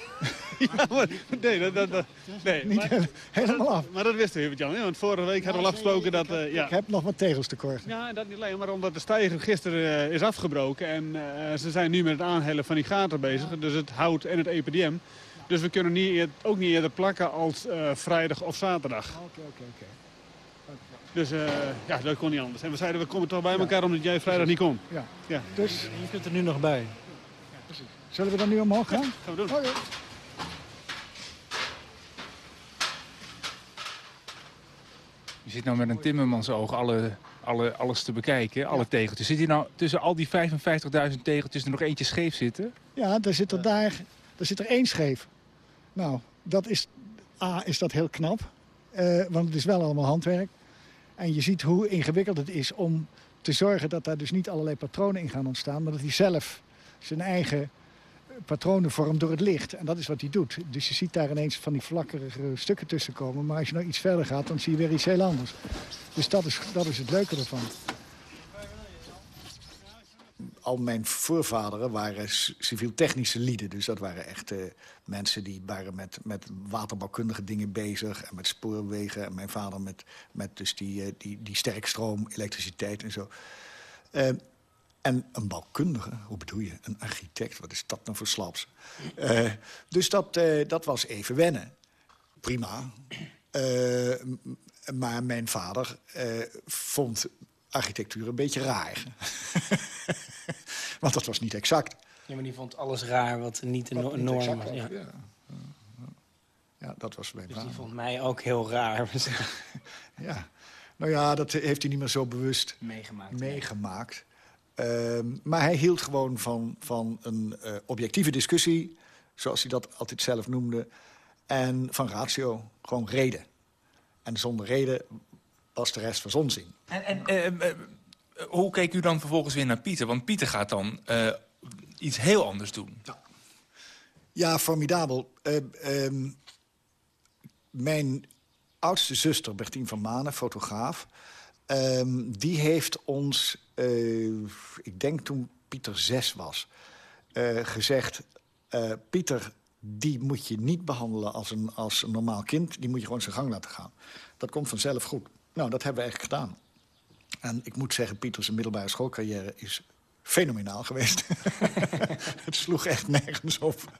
Ja, maar, nee, dat, dat, dat- nee Niet maar, helemaal af. Maar dat wisten we, Hubert-Jan. Want vorige week hadden we al afgesproken dat... eh, ja. ik heb nog wat tegels tekort. Ja, dat niet alleen, maar omdat de stijger gisteren eh, is afgebroken. En eh, ze zijn nu met het aanhellen van die gaten bezig. Dus het hout en het EPDM. Dus we kunnen niet, eer- ook niet eerder plakken als eh, vrijdag of zaterdag. Oké, oké, oké. Dus eh, ja, dat kon niet anders. En we zeiden, we komen toch bij elkaar omdat jij vrijdag niet kon. Ja. ja. Dus je kunt er nu nog bij. Zullen we dan nu omhoog gaan? gaan we doen. Je zit nou met een timmermans oog alle, alle, alles te bekijken, alle tegeltjes. Zit hier nou tussen al die 55.000 tegeltjes er nog eentje scheef zitten? Ja, daar zit er daar, daar zit er één scheef. Nou, dat is, A, is dat heel knap. eh, want het is wel allemaal handwerk. En je ziet hoe ingewikkeld het is om te zorgen dat daar dus niet allerlei patronen in gaan ontstaan. Maar dat hij zelf zijn eigen patronen vormt door het licht. En dat is wat hij doet. Dus je ziet daar ineens van die vlakkerige stukken tussen komen. Maar als je nou iets verder gaat, dan zie je weer iets heel anders. Dus dat is, dat is het leuke ervan. al mijn voorvaderen waren civiel-technische lieden. Dus dat waren echt mensen die waren met, met waterbouwkundige dingen bezig... en met spoorwegen. En mijn vader met, met dus die, eh, die, die sterkstroom, elektriciteit en zo. Eh, en een bouwkundige, hoe bedoel je? Een architect, wat is dat nou voor slaps? Eh, dus dat, eh, dat was even wennen. Prima. Eh, maar mijn vader vond architectuur een beetje raar. <laughs> Want dat was niet exact. Ja, maar die vond alles raar wat niet no- niet norm was. was, Ja. ja. Ja, dat was mijn Dus vader. die vond mij ook heel raar. <laughs> Ja. Nou ja, dat heeft hij niet meer zo bewust Meegemaakt, meegemaakt. Ehm, maar hij hield gewoon van, van een eh, objectieve discussie, zoals hij dat altijd zelf noemde, en van ratio, gewoon reden. En zonder reden was de rest van onzin. En, en eh, eh, hoe keek u dan vervolgens weer naar Pieter? Want Pieter gaat dan eh, iets heel anders doen. Ja, formidabel. Ehm, mijn oudste zuster, Bertien van Manen, fotograaf... ehm, die heeft ons, eh, ik denk toen Pieter zes was... eh, gezegd... eh, Pieter, die moet je niet behandelen als een, als een normaal kind. Die moet je gewoon zijn gang laten gaan. Dat komt vanzelf goed. Nou, dat hebben we eigenlijk gedaan. En ik moet zeggen, Pieters middelbare schoolcarrière is fenomenaal geweest. <laughs> het sloeg echt nergens op.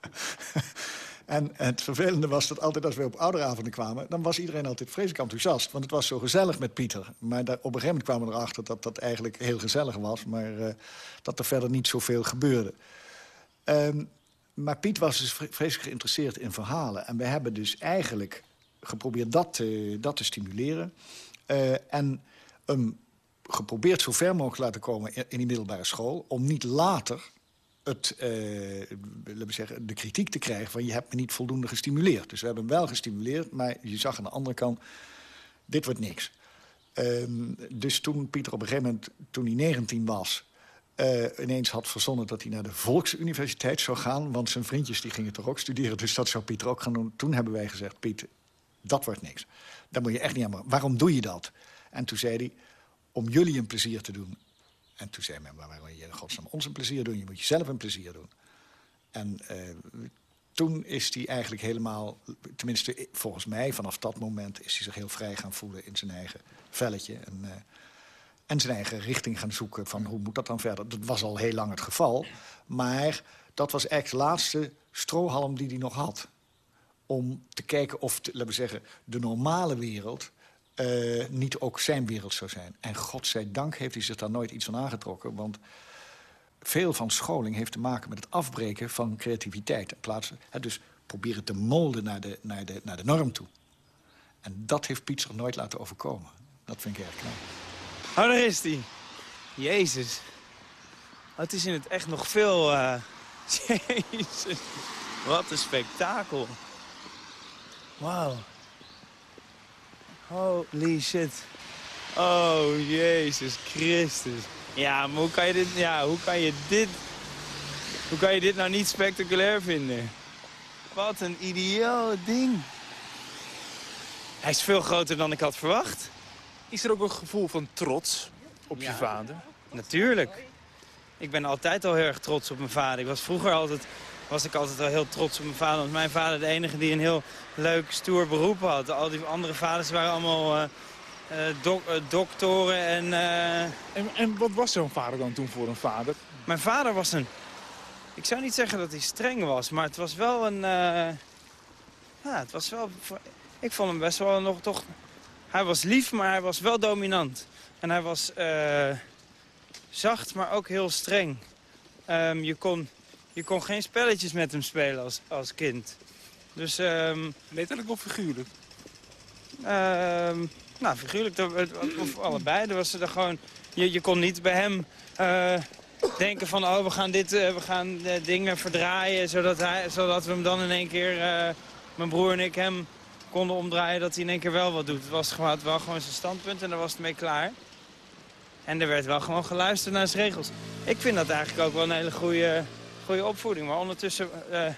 en het vervelende was dat altijd als we op ouderavonden kwamen... dan was iedereen altijd vreselijk enthousiast. Want het was zo gezellig met Pieter. Maar daar, op een gegeven moment kwamen we erachter dat dat eigenlijk heel gezellig was... maar eh, dat er verder niet zoveel gebeurde. Ehm, maar Piet was dus vre- vreselijk geïnteresseerd in verhalen. En we hebben dus eigenlijk geprobeerd dat, te- dat te stimuleren. Eh, en hem geprobeerd zo ver mogelijk te laten komen in in die middelbare school... om niet later eh, zeggen, de kritiek te krijgen van... je hebt me niet voldoende gestimuleerd. Dus we hebben hem wel gestimuleerd, maar je zag aan de andere kant... dit wordt niks. Ehm, dus toen Pieter op een gegeven moment, toen hij 19 was... eh, ineens had verzonnen dat hij naar de Volksuniversiteit zou gaan... want zijn vriendjes die gingen toch ook studeren, dus dat zou Pieter ook gaan doen. Toen hebben wij gezegd, Piet, dat wordt niks. Daar moet je echt niet aan. Waarom doe je dat? En toen zei hij, om jullie een plezier te doen. En toen zei men, waarom wil je in godsnaam ons een plezier doen? Je moet jezelf een plezier doen. En eh, toen is hij eigenlijk helemaal, tenminste volgens mij, vanaf dat moment is hij zich heel vrij gaan voelen in zijn eigen velletje. En, eh, en zijn eigen richting gaan zoeken van hoe moet dat dan verder. Dat was al heel lang het geval. Maar dat was eigenlijk de laatste strohalm die hij nog had. Om te kijken of, laten we zeggen, de normale wereld eh, niet ook zijn wereld zou zijn. En godzijdank heeft hij zich daar nooit iets van aangetrokken. Want veel van scholing heeft te maken met het afbreken van creativiteit. In plaats, hè, dus proberen te molden naar de, naar, de, naar de norm toe. En dat heeft Piet zich nooit laten overkomen. Dat vind ik erg knap. Oh, daar is hij. Jezus. Het is in het echt nog veel... eh, <laughs> Jezus. Wat een spektakel. Wauw. Holy shit. Oh, Jezus Christus. Ja, maar hoe kan je dit... Ja, hoe kan je dit... Hoe kan je dit nou niet spectaculair vinden? Wat een ideaal ding. Hij is veel groter dan ik had verwacht. Is er ook een gevoel van trots op je vader? Natuurlijk. Ik ben altijd al heel erg trots op mijn vader. Ik was vroeger altijd, was ik altijd al heel trots op mijn vader. Want mijn vader de enige die een heel leuk, stoer beroep had. Al die andere vaders waren allemaal dok- eh, doktoren en... En, en wat was zo'n vader dan toen voor een vader? Mijn vader was een... Ik zou niet zeggen dat hij streng was, maar het was wel een... Ja, het was wel... Ik vond hem best wel nog toch... Hij was lief, maar hij was wel dominant. En hij was zacht, maar ook heel streng. Ehm, je, kon, je kon geen spelletjes met hem spelen als, als kind. Dus... ehm, Letterlijk of figuurlijk? Ehm, nou, figuurlijk, of allebei. Er was er gewoon, je, je kon niet bij hem eh, denken van... oh, we gaan, dit, eh, we gaan eh, dingen verdraaien... Zodat, hij, zodat we hem dan in één keer, mijn broer en ik, hem konden omdraaien... dat hij in één keer wel wat doet. Het was gewoon, wel gewoon zijn standpunt en daar was het mee klaar. En er werd wel gewoon geluisterd naar zijn regels. Ik vind dat eigenlijk ook wel een hele goede, goede opvoeding. Maar ondertussen, eh,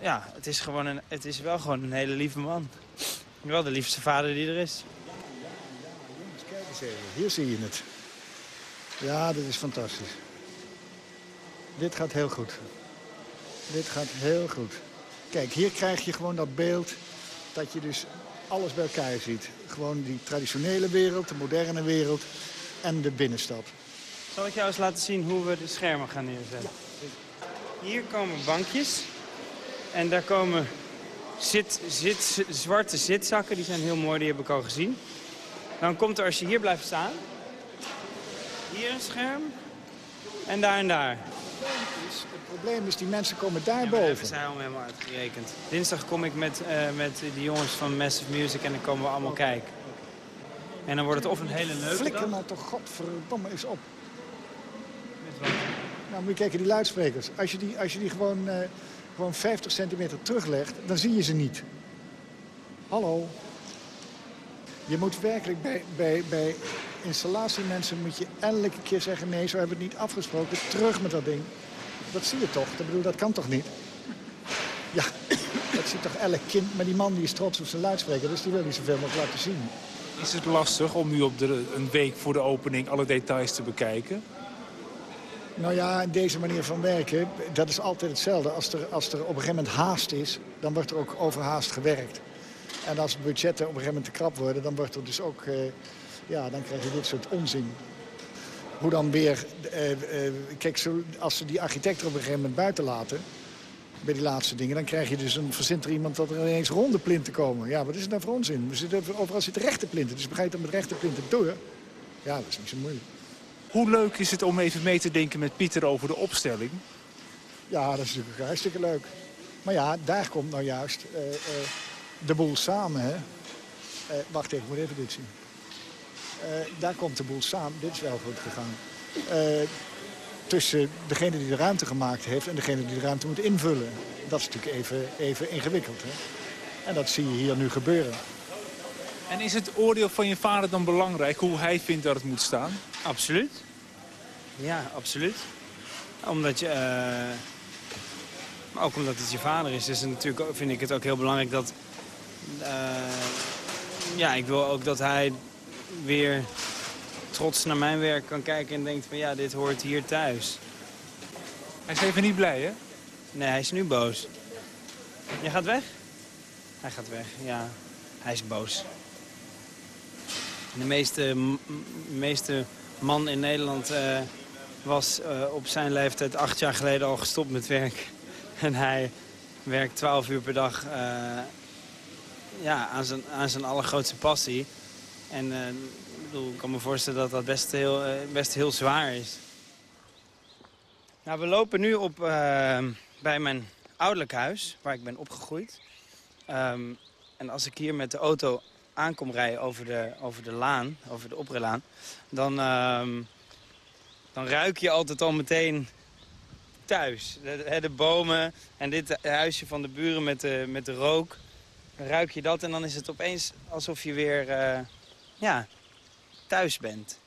ja, het is, gewoon een, het is wel gewoon een hele lieve man. Wel de liefste vader die er is. Kijk eens even, hier zie je het. Ja, dit is fantastisch. Dit gaat heel goed. Dit gaat heel goed. Kijk, hier krijg je gewoon dat beeld dat je dus alles bij elkaar ziet. Gewoon die traditionele wereld, de moderne wereld en de binnenstad. Zal ik jou eens laten zien hoe we de schermen gaan neerzetten? Hier komen bankjes. En daar komen zit, zit, zwarte zitzakken. Die zijn heel mooi, die heb ik al gezien. Dan komt er, als je hier blijft staan... Hier een scherm. En daar en daar. Het probleem is, die mensen komen Ja, daarboven. we zijn al helemaal uitgerekend. Dinsdag kom ik met, eh, met die jongens van Massive Music en dan komen we allemaal kijken. En dan wordt het of een hele leuke Flikker nou toch godverdomme eens op. Nou, moet je kijken, die luidsprekers. Als je die, als je die gewoon, eh, gewoon 50 centimeter teruglegt, dan zie je ze niet. Hallo. Je moet werkelijk bij, bij, bij installatiemensen moet je elke keer zeggen... nee, zo hebben we het niet afgesproken. Terug met dat ding. Dat zie je toch? Ik bedoel, dat kan toch niet? Ja, <coughs> dat ziet toch elk kind. Maar die man die is trots op zijn luidspreker, dus die wil niet zoveel mogelijk laten zien. Is het lastig om nu op de, een week voor de opening alle details te bekijken? Nou ja, deze manier van werken, dat is altijd hetzelfde. Als er, als er op een gegeven moment haast is, dan wordt er ook overhaast gewerkt. En als budgetten op een gegeven moment te krap worden, dan wordt er dus ook... eh, ja, dan krijg je dit soort onzin. Hoe dan weer... eh, eh, kijk, als ze die architect er op een gegeven moment buiten laten... bij die laatste dingen, dan krijg je dus een verzint er iemand dat er ineens ronde plinten komen. Ja, wat is het nou voor onzin? We zitten, overal zitten rechte plinten, dus begrijp dan met rechte plinten door? Ja, dat is niet zo moeilijk. Hoe leuk is het om even mee te denken met Pieter over de opstelling? Ja, dat is natuurlijk hartstikke leuk. Maar ja, daar komt nou juist eh, eh, de boel samen. Hè? Eh, wacht even, ik moet even dit zien. Eh, daar komt de boel samen. Dit is wel goed gegaan. Eh, tussen degene die de ruimte gemaakt heeft en degene die de ruimte moet invullen. Dat is natuurlijk even, even ingewikkeld. Hè? En dat zie je hier nu gebeuren. En is het oordeel van je vader dan belangrijk, hoe hij vindt dat het moet staan? Absoluut. Ja, absoluut. Omdat je... eh, maar ook omdat het je vader is, het natuurlijk, vind ik het ook heel belangrijk dat... eh, ja, ik wil ook dat hij weer trots naar mijn werk kan kijken en denkt van ja, dit hoort hier thuis. Hij is even niet blij, hè? Nee, hij is nu boos. Je gaat weg? Hij gaat weg, ja. Hij is boos. De meeste, meeste man in Nederland eh, was eh, op zijn leeftijd acht jaar geleden al gestopt met werk. <laughs> En hij werkt 12 uur per dag eh, ja, aan, zijn, aan zijn allergrootste passie. En eh, ik, bedoel, ik kan me voorstellen dat dat best heel, best heel zwaar is. Nou, we lopen nu op, bij mijn ouderlijk huis, waar ik ben opgegroeid. Ehm, en als ik hier met de auto aankom rijden over de, over de laan, over de oprijlaan... dan, ehm, dan ruik je altijd al meteen thuis. De, de bomen en dit huisje van de buren met de, met de rook. Dan ruik je dat en dan is het opeens alsof je weer eh, ja, thuis bent.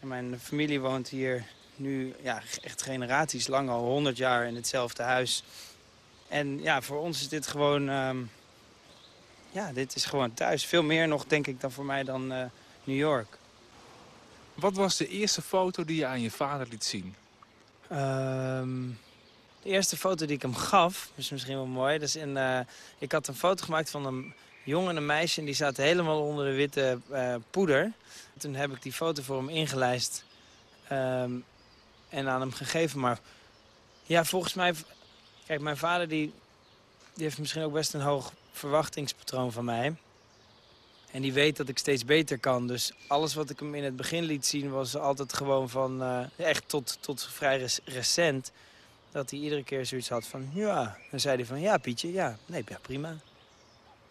En mijn familie woont hier nu ja, echt generaties lang, al 100 jaar in hetzelfde huis. En ja, voor ons is dit gewoon, ehm, ja, dit is gewoon thuis. Veel meer nog, denk ik, dan voor mij dan eh, New York. Wat was de eerste foto die je aan je vader liet zien? Ehm, de eerste foto die ik hem gaf, is misschien wel mooi. Is in, eh, ik had een foto gemaakt van een jongen en een meisje... en die zaten helemaal onder de witte eh, poeder. Toen heb ik die foto voor hem ingelijst ehm, en aan hem gegeven. Maar ja, volgens mij... Kijk, mijn vader die, die heeft misschien ook best een hoog verwachtingspatroon van mij. En die weet dat ik steeds beter kan. Dus alles wat ik hem in het begin liet zien was altijd gewoon van... eh, echt tot, tot vrij rec- recent. Dat hij iedere keer zoiets had van... Ja, dan zei hij van... Ja, Pietje, ja. Nee, ja, prima.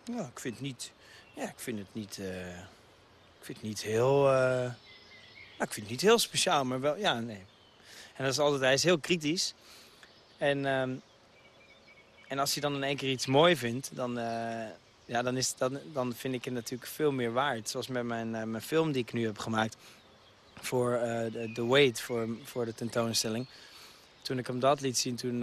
Ja, ik vind het niet... Ja, ik vind het niet... eh, ik vind het niet heel... nou, ik vind het niet heel speciaal, maar wel... Ja, nee. En dat is altijd... Hij is heel kritisch. En... ehm, en als hij dan in één keer iets mooi vindt, dan, ja, dan, is, dan, dan vind ik het natuurlijk veel meer waard. Zoals met mijn, eh, mijn film die ik nu heb gemaakt voor eh, de, The Wait, voor, voor de tentoonstelling. Toen ik hem dat liet zien, toen,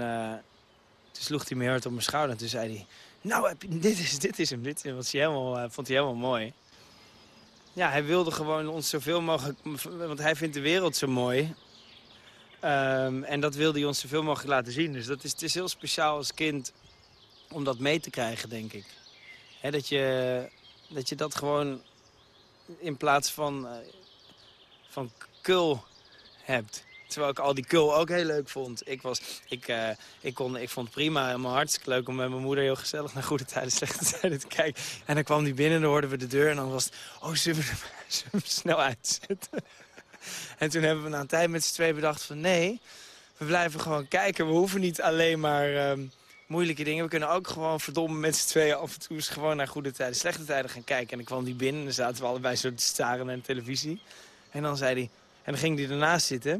toen sloeg hij me hard op mijn schouder. En toen zei hij, nou, heb dit, is, dit is hem, dit is hij helemaal, vond hij helemaal mooi. Ja, hij wilde gewoon ons zoveel mogelijk... Want hij vindt de wereld zo mooi. Ehm, en dat wilde hij ons zoveel mogelijk laten zien. Dus dat is, het is heel speciaal als kind om dat mee te krijgen, denk ik. Hè, dat, je, dat je dat gewoon in plaats van, eh, van kul hebt. Terwijl ik al die kul ook heel leuk vond. Ik, was, ik, eh, ik, kon, ik vond het prima, helemaal hartstikke leuk om met mijn moeder heel gezellig naar goede tijden, slechte <laughs> tijden te kijken. En dan kwam die binnen, dan hoorden we de deur en dan was het, oh, zullen we hem, <laughs> snel uitzetten? <laughs> En toen hebben we na een tijd met z'n tweeën bedacht van nee, we blijven gewoon kijken. We hoeven niet alleen maar ehm, moeilijke dingen. We kunnen ook gewoon verdomme met z'n tweeën af en toe eens gewoon naar goede tijden, slechte tijden gaan kijken. En dan kwam die binnen en dan zaten we allebei zo te staren naar de televisie. En dan zei hij, en dan ging hij ernaast zitten.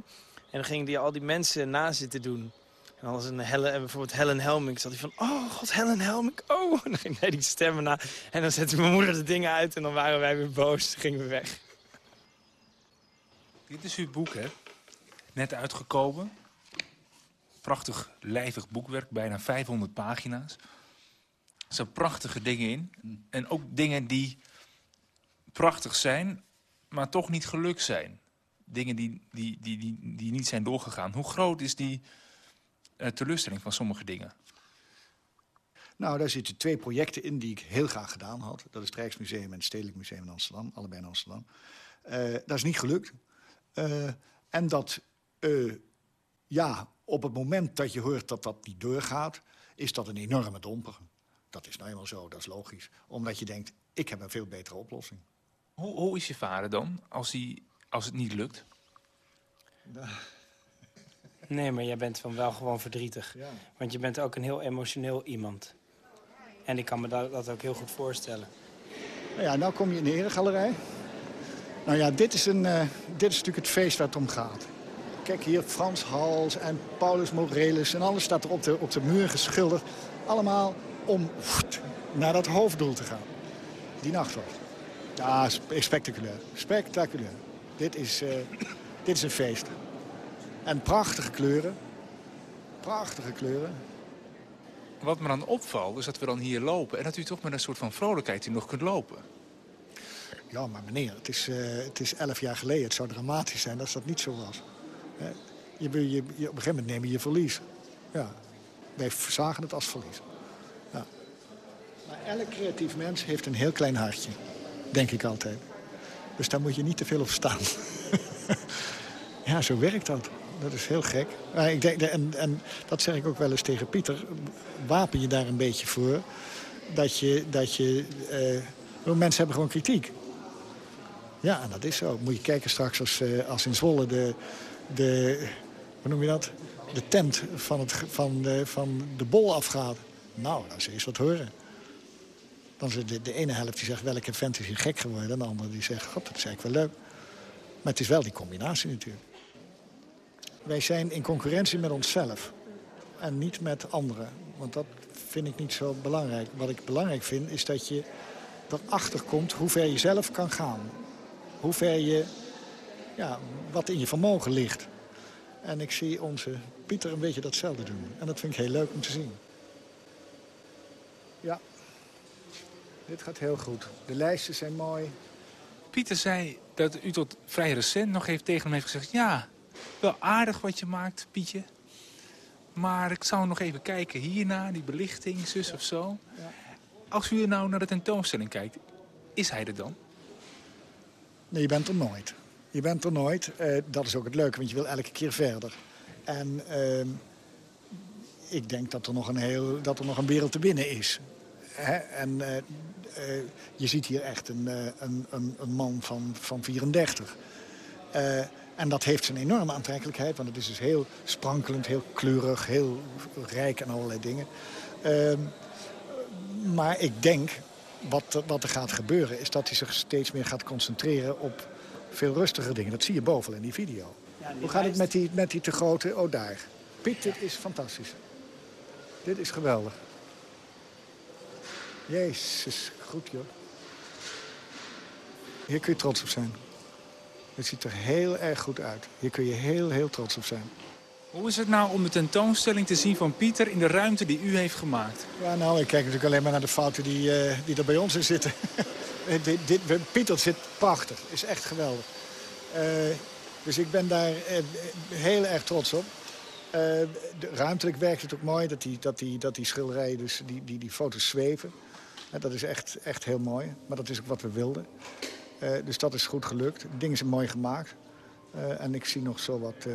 En dan gingen die al die mensen naast zitten doen. En dan was een Helen, en bijvoorbeeld Helen Helmink. Zat hij van, oh god, Helen Helmink, oh. <laughs> En dan ging hij die stemmen na. En dan zette mijn moeder de dingen uit en dan waren wij weer boos. Gingen we weg. Dit is uw boek, hè? Net uitgekomen. Prachtig lijvig boekwerk, bijna 500 pagina's. Er prachtige dingen in. En ook dingen die prachtig zijn, maar toch niet gelukt zijn. Dingen die, die, die, die, die niet zijn doorgegaan. Hoe groot is die eh, teleurstelling van sommige dingen? Nou, daar zitten twee projecten in die ik heel graag gedaan had. Dat is het Rijksmuseum en het Stedelijk Museum in Amsterdam. Allebei in Amsterdam. Eh, dat is niet gelukt. Eh, en dat, ja, op het moment dat je hoort dat dat niet doorgaat... is dat een enorme domper. Dat is nou eenmaal zo, dat is logisch. Omdat je denkt, ik heb een veel betere oplossing. Hoe, hoe is je vader dan, als, hij, als het niet lukt? <laughs> Nee, maar jij bent van wel gewoon verdrietig. Want je bent ook een heel emotioneel iemand. En ik kan me dat, dat ook heel goed voorstellen. Nou ja, nou kom je in de eregalerij. Nou ja, dit is, een, eh, dit is natuurlijk het feest waar het om gaat. Kijk hier, Frans Hals en Paulus Morelis en alles staat er op de, op de muur geschilderd. Allemaal om naar dat hoofddoel te gaan. Die nacht was. Ja, sp- spectaculair. Spectaculair. Dit is, eh, <clears throat> dit is een feest. En prachtige kleuren. Prachtige kleuren. Wat me dan opvalt, is dat we dan hier lopen... en dat u toch met een soort van vrolijkheid hier nog kunt lopen. Ja, maar meneer, het is, eh, het is elf jaar geleden. Het zou dramatisch zijn als dat niet zo was. Je, je, op een gegeven moment neem je je verlies. Ja, wij zagen het als verlies. Ja. Maar elk creatief mens heeft een heel klein hartje. Denk ik altijd. Dus daar moet je niet te veel op staan. <laughs> ja, zo werkt dat. Dat is heel gek. Maar ik denk, en, en dat zeg ik ook wel eens tegen Pieter. Wapen je daar een beetje voor. Dat je... Dat je eh, mensen hebben gewoon kritiek. Ja, en dat is zo. Moet je kijken straks als, eh, als in Zwolle de, de... Hoe noem je dat? De tent van, het, van, de, van de bol afgaat. Nou, dan je eens wat horen. Dan is de, de ene helft die zegt, welke vent is hier gek geworden? En de andere die zegt, god, dat is eigenlijk wel leuk. Maar het is wel die combinatie natuurlijk. Wij zijn in concurrentie met onszelf. En niet met anderen. Want dat vind ik niet zo belangrijk. Wat ik belangrijk vind, is dat je erachter komt hoe ver je zelf kan gaan. Hoe ver je, ja, wat in je vermogen ligt. En ik zie onze Pieter een beetje datzelfde doen. En dat vind ik heel leuk om te zien. Ja, dit gaat heel goed. De lijsten zijn mooi. Pieter zei dat u tot vrij recent nog even tegen hem heeft gezegd... ja, wel aardig wat je maakt, Pietje. Maar ik zou nog even kijken hierna, die belichting, zus of zo. Als u nou naar de tentoonstelling kijkt, is hij er dan? Nee, je bent er nooit. Je bent er nooit. Eh, dat is ook het leuke, want je wil elke keer verder. En ehm, ik denk dat er, nog een heel, dat er nog een wereld te binnen is. Hè? En eh, eh, je ziet hier echt een, een, een, een man van, van 34. Eh, en dat heeft zijn enorme aantrekkelijkheid, want het is dus heel sprankelend, heel kleurig, heel rijk en allerlei dingen. Ehm, maar ik denk, wat, wat er gaat gebeuren, is dat hij zich steeds meer gaat concentreren op veel rustigere dingen. Dat zie je boven in die video. Hoe gaat het met die, met die te grote? Oh, daar. Piet, dit is fantastisch. Dit is geweldig. Jezus, goed joh. Hier kun je trots op zijn. Het ziet er heel erg goed uit. Hier kun je heel, heel trots op zijn. Hoe is het nou om de tentoonstelling te zien van Pieter in de ruimte die u heeft gemaakt? Ja, nou, ik kijk natuurlijk alleen maar naar de fouten die, eh, die er bij ons in zitten. <laughs> dit, dit, Pieter zit prachtig. Is echt geweldig. Eh, dus ik ben daar eh, heel erg trots op. Eh, de, ruimtelijk werkt het ook mooi dat die, dat die, dat die schilderijen, dus die, die, die foto's zweven. Eh, dat is echt, echt heel mooi. Maar dat is ook wat we wilden. Eh, dus dat is goed gelukt. Dingen zijn mooi gemaakt. Eh, en ik zie nog zo wat eh,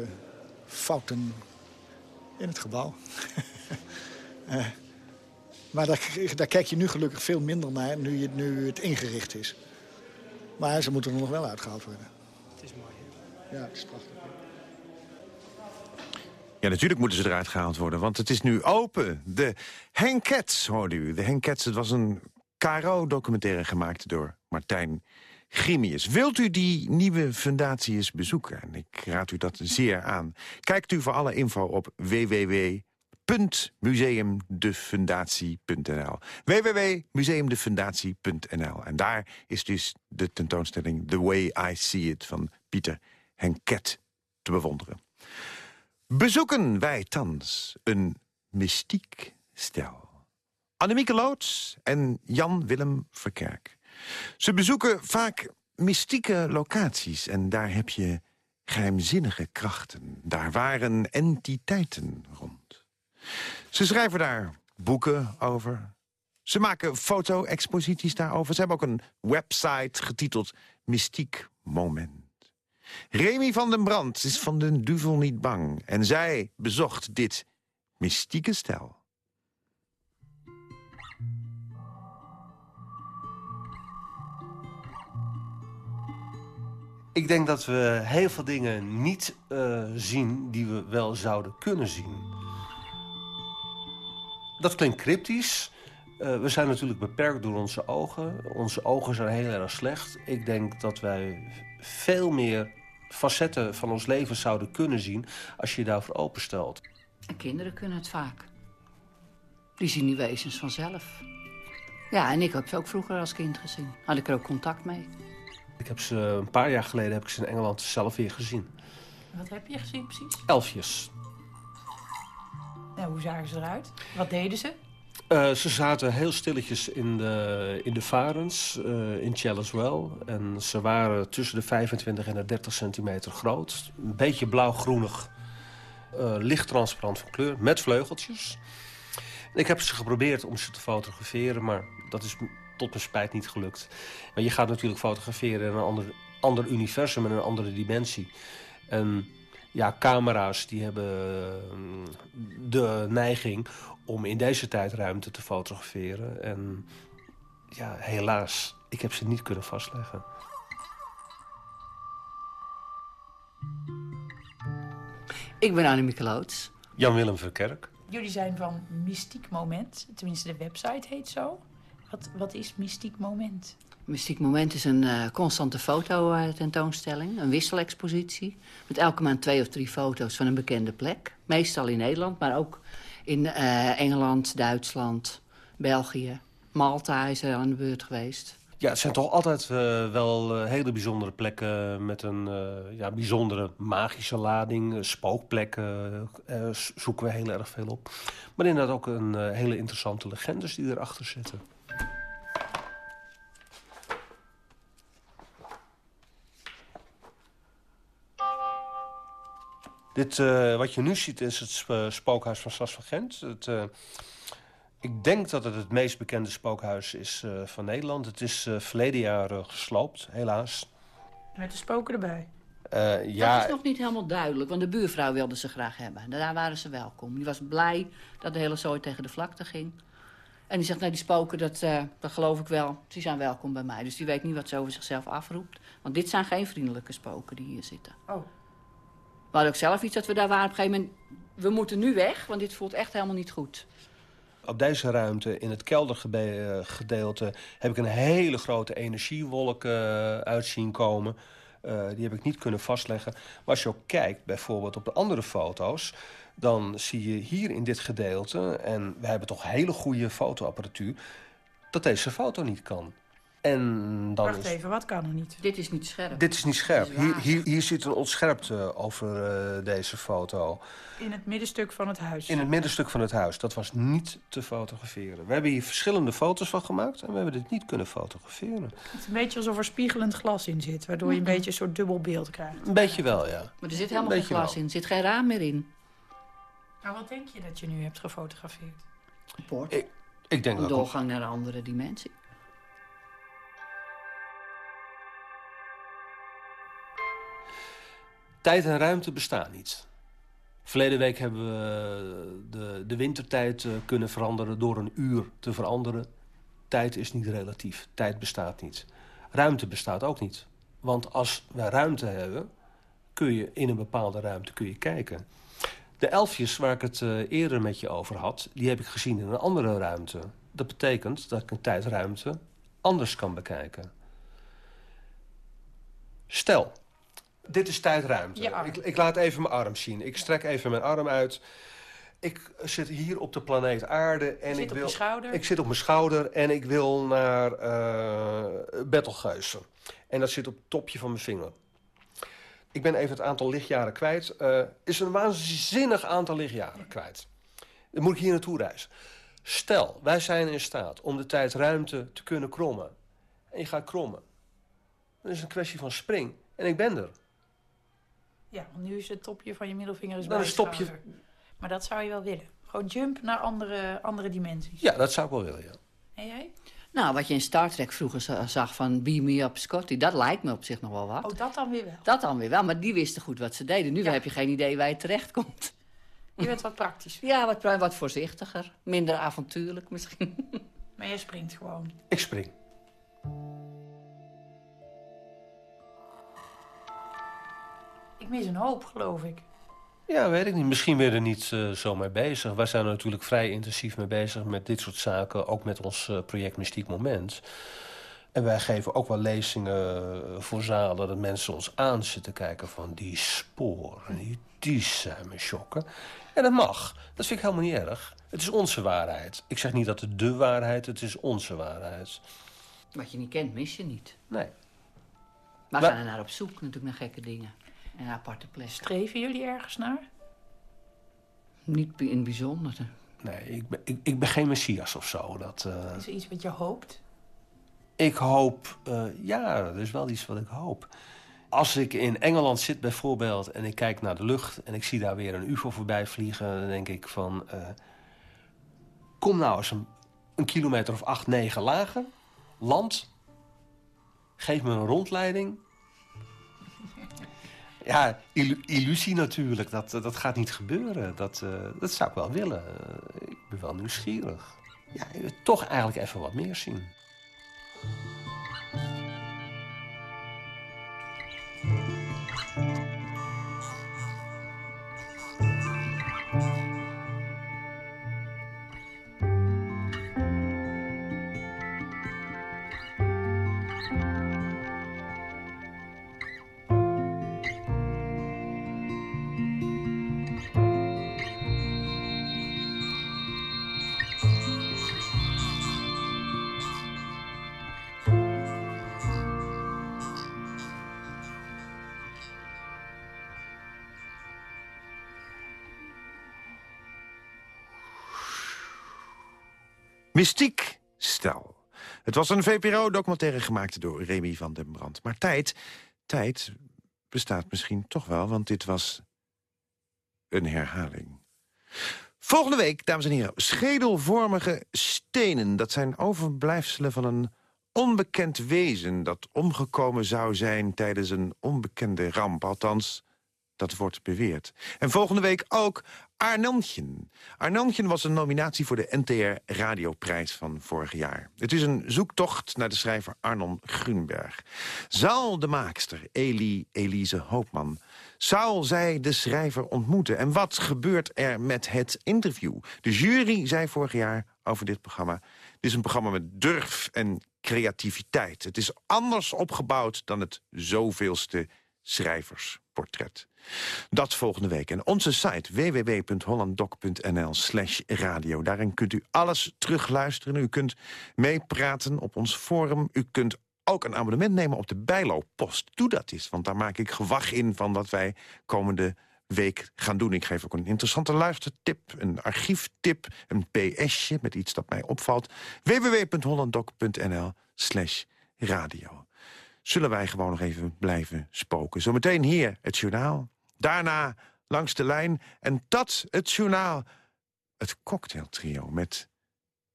fouten in het gebouw. <laughs> Maar daar, daar kijk je nu gelukkig veel minder naar nu, je, nu het ingericht is. Maar ze moeten er nog wel uitgehaald worden. Het is mooi. Ja, het is prachtig. Ja, natuurlijk moeten ze eruit gehaald worden, want het is nu open. De Henkets, hoorde u. De Henkets, het was een KRO-documentaire gemaakt door Martijn Grimius. Wilt u die nieuwe fundatie eens bezoeken? En ik raad u dat zeer aan. Kijkt u voor alle info op www.museumdefundatie.nl www.museumdefundatie.nl En daar is dus de tentoonstelling The Way I See It van Pieter Henket te bewonderen. Bezoeken wij thans een mystiek stel. Annemieke Loods en Jan-Willem Verkerk. Ze bezoeken vaak mystieke locaties en daar heb je geheimzinnige krachten. Daar waren entiteiten rond. Ze schrijven daar boeken over. Ze maken foto-exposities daarover. Ze hebben ook een website getiteld Mystiek Moment. Remy van den Brand is van den duvel niet bang. En zij bezocht dit mystieke stel. Ik denk dat we heel veel dingen niet eh, zien die we wel zouden kunnen zien. Dat klinkt cryptisch. Eh, we zijn natuurlijk beperkt door onze ogen. Onze ogen zijn heel erg slecht. Ik denk dat wij veel meer facetten van ons leven zouden kunnen zien... als je je daarvoor openstelt. En kinderen kunnen het vaak. Die zien die wezens vanzelf. Ja, en ik heb ze ook vroeger als kind gezien. Had ik er ook contact mee. Ik heb ze een paar jaar geleden heb ik ze in Engeland zelf weer gezien. Wat heb je gezien precies? Elfjes. Nou, hoe zagen ze eruit? Wat deden ze? Eh, ze zaten heel stilletjes in de, in de varens, eh, in Chellaswell. En ze waren tussen de 25 en de 30 centimeter groot. Een beetje blauw-groenig, eh, licht transparant van kleur, met vleugeltjes. Ik heb ze geprobeerd om ze te fotograferen, maar dat is tot mijn spijt niet gelukt. Maar je gaat natuurlijk fotograferen in een ander, ander universum, en een andere dimensie. En ja, camera's die hebben eh, de neiging om in deze tijd ruimte te fotograferen. En ja, helaas, ik heb ze niet kunnen vastleggen. Ik ben Annemieke Loods. Jan-Willem Verkerk. Jullie zijn van Mystiek Moment. Tenminste, de website heet zo. Wat, wat is Mystiek Moment? Mystiek Moment is een eh, constante fototentoonstelling, een wisselexpositie. Met elke maand twee of drie foto's van een bekende plek. Meestal in Nederland, maar ook in eh, Engeland, Duitsland, België. Malta is er aan de beurt geweest. Ja, het zijn toch altijd eh, wel eh, hele bijzondere plekken met een eh, ja, bijzondere magische lading. Eh, Spookplekken eh, eh, zoeken we heel erg veel op. Maar inderdaad ook een eh, hele interessante legendes die erachter zitten. Dit, eh, wat je nu ziet is het sp- spookhuis van Sas van Gent. Het, eh, ik denk dat het het meest bekende spookhuis is eh, van Nederland. Het is eh, verleden jaar eh, gesloopt, helaas. Met de spoken erbij. Eh, ja, Dat is nog niet helemaal duidelijk, want de buurvrouw wilde ze graag hebben. Daar waren ze welkom. Die was blij dat de hele zooi tegen de vlakte ging. En die zegt, nee, die spoken, dat, eh, dat geloof ik wel. Die zijn welkom bij mij. Dus die weet niet wat ze over zichzelf afroept. Want dit zijn geen vriendelijke spoken die hier zitten. Oh. We hadden ook zelf iets dat we daar waren op een gegeven moment... We moeten nu weg, want dit voelt echt helemaal niet goed. Op deze ruimte, in het keldergedeelte, heb ik een hele grote energiewolk eh, uit zien komen. Eh, die heb ik niet kunnen vastleggen. Maar als je ook kijkt, bijvoorbeeld op de andere foto's... dan zie je hier in dit gedeelte, en we hebben toch hele goede fotoapparatuur... dat deze foto niet kan. En dan Wacht is... even, wat kan er niet? Dit is niet scherp. Dit is niet scherp. Is Hier, hier, hier zit een ontscherpte over eh, deze foto. In het middenstuk van het huis. In het middenstuk van het huis. Dat was niet te fotograferen. We hebben hier verschillende foto's van gemaakt... en we hebben dit niet kunnen fotograferen. Het is een beetje alsof er spiegelend glas in zit. Waardoor je een beetje een soort dubbel beeld krijgt. Een beetje wel, ja. Maar er zit helemaal geen glas wel. in. Er zit geen raam meer in. Maar wat denk je dat je nu hebt gefotografeerd? Een poort. Ik, ik denk Een doorgang naar een andere dimensie. Tijd en ruimte bestaan niet. Verleden week hebben we de, de wintertijd eh, kunnen veranderen door een uur te veranderen. Tijd is niet relatief. Tijd bestaat niet. Ruimte bestaat ook niet. Want als we ruimte hebben, kun je in een bepaalde ruimte kun je kijken. De elfjes waar ik het eh, eerder met je over had, die heb ik gezien in een andere ruimte. Dat betekent dat ik een tijdruimte anders kan bekijken. Stel, dit is tijdruimte. Ik, ik laat even mijn arm zien. Ik strek even mijn arm uit. Ik zit hier op de planeet Aarde en ik wil. Ik zit op mijn schouder en ik wil naar Betelgeuze. En dat zit op het topje van mijn vinger. Ik ben even het aantal lichtjaren kwijt. Eh is een waanzinnig aantal lichtjaren kwijt. Dan moet ik hier naartoe reizen. Stel, wij zijn in staat om de tijd-ruimte te kunnen krommen. En je gaat krommen. Dan is het een kwestie van spring. En ik ben er. Ja, want nu is het topje van je middelvinger is je schouder. Maar dat zou je wel willen. Gewoon jump naar andere, andere dimensies. Ja, dat zou ik wel willen, ja. En jij? Nou, wat je in Star Trek vroeger za- zag van Beam Me Up Scotty... dat lijkt me op zich nog wel wat. Oh, dat dan weer wel. Dat dan weer wel, maar die wisten goed wat ze deden. Nu heb je geen idee waar je terecht komt. Je bent wat praktisch. Ja, wat, wat voorzichtiger. Minder avontuurlijk misschien. Maar jij springt gewoon. Ik spring. Ik mis een hoop, geloof ik. Ja, weet ik niet. Misschien ben je er niet eh, zo mee bezig. Wij zijn er natuurlijk vrij intensief mee bezig met dit soort zaken. Ook met ons eh, project Mystiek Moment. En wij geven ook wel lezingen eh, voor zalen... dat mensen ons aan zitten kijken van die sporen. Die, die zijn me shocken. En dat mag. Dat vind ik helemaal niet erg. Het is onze waarheid. Ik zeg niet dat het de waarheid het is onze waarheid. Wat je niet kent, mis je niet. Nee. Maar we gaan er naar op zoek natuurlijk naar gekke dingen. En aparte plekken. Streven jullie ergens naar? Niet in het bijzonder. nee ik, ben, ik, ik ben geen messias of zo. Dat, eh, Is er iets wat je hoopt? Ik hoop, eh, ja, dat is wel iets wat ik hoop. Als ik in Engeland zit bijvoorbeeld en ik kijk naar de lucht... en ik zie daar weer een ufo voorbij vliegen... dan denk ik van, eh, kom nou eens een, een kilometer of acht, negen lager. Land. Geef me een rondleiding. Ja, illu- illusie natuurlijk. Dat, dat gaat niet gebeuren. Dat, eh, dat zou ik wel willen. Eh, ik ben wel nieuwsgierig. Ja, ik wil toch eigenlijk even wat meer zien. Mystiek stel. Het was een VPRO-documentaire gemaakt door Remy van den Brand. Maar tijd, tijd bestaat misschien toch wel, want dit was een herhaling. Volgende week, dames en heren, schedelvormige stenen. Dat zijn overblijfselen van een onbekend wezen... dat omgekomen zou zijn tijdens een onbekende ramp. Althans, dat wordt beweerd. En volgende week ook Arnantjen. Arnantjen was een nominatie voor de NTR Radioprijs van vorig jaar. Het is een zoektocht naar de schrijver Arnon Grunberg. Zal de maakster, Elie Elise Hoopman... zou zij de schrijver ontmoeten? En wat gebeurt er met het interview? De jury zei vorig jaar over dit programma... dit is een programma met durf en creativiteit. Het is anders opgebouwd dan het zoveelste schrijversportret. Dat volgende week. En onze site www.hollanddoc.nl slash radio. Daarin kunt u alles terugluisteren. U kunt meepraten op ons forum. U kunt ook een abonnement nemen op de Bijlo-post. Doe dat eens, want daar maak ik gewag in van wat wij komende week gaan doen. Ik geef ook een interessante luistertip, een archieftip, een PS'je met iets dat mij opvalt. www.hollanddoc.nl slash radio zullen wij gewoon nog even blijven spoken. Zometeen hier het journaal. Daarna langs de lijn. En dat het journaal. Het cocktailtrio met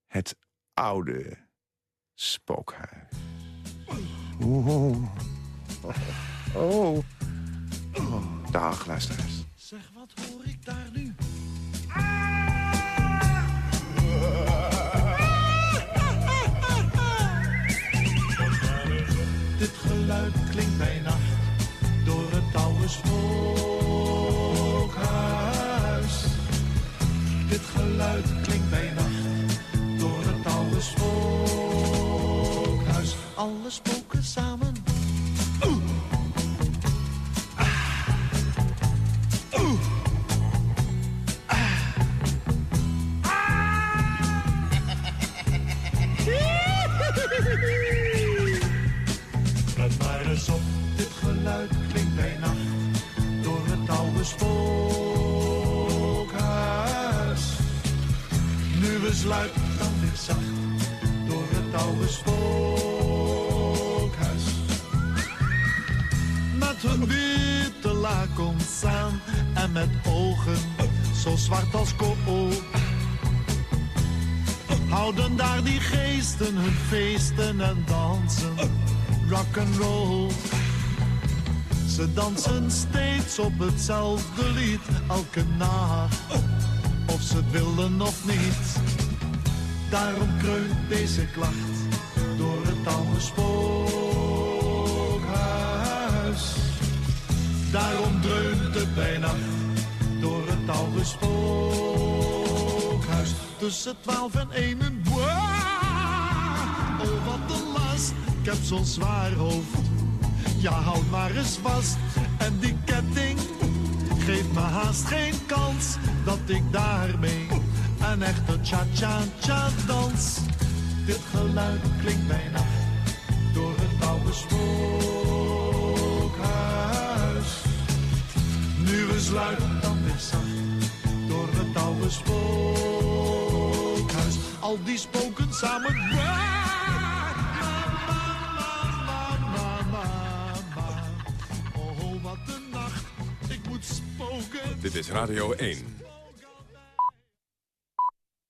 het oude spookhuis. Oeh. Oh. oh. Dag, luisteraars. Zeg, wat hoor ik daar nu? Geluid klinkt bij nacht door het oude spookhuis. Dit geluid klinkt bij nacht door het oude spookhuis. Alle spoken samen. geesten hun feesten en dansen. Rock and roll. Ze dansen steeds op hetzelfde lied, elke nacht. Of ze het willen of niet. Daarom kreunt deze klacht door het oude spookhuis. Daarom dreunt het bij nacht door het oude spookhuis. Tussen twaalf en 1 ik heb zo'n zwaar hoofd. Ja, houd maar eens vast. En die ketting geeft me haast geen kans dat ik daarmee een echte cha-cha-cha dans. Dit geluid klinkt bij nacht door het oude spookhuis. Nu eens luid, dan weer zacht door het oude spookhuis. al die spoken samen. Dit is Radio 1.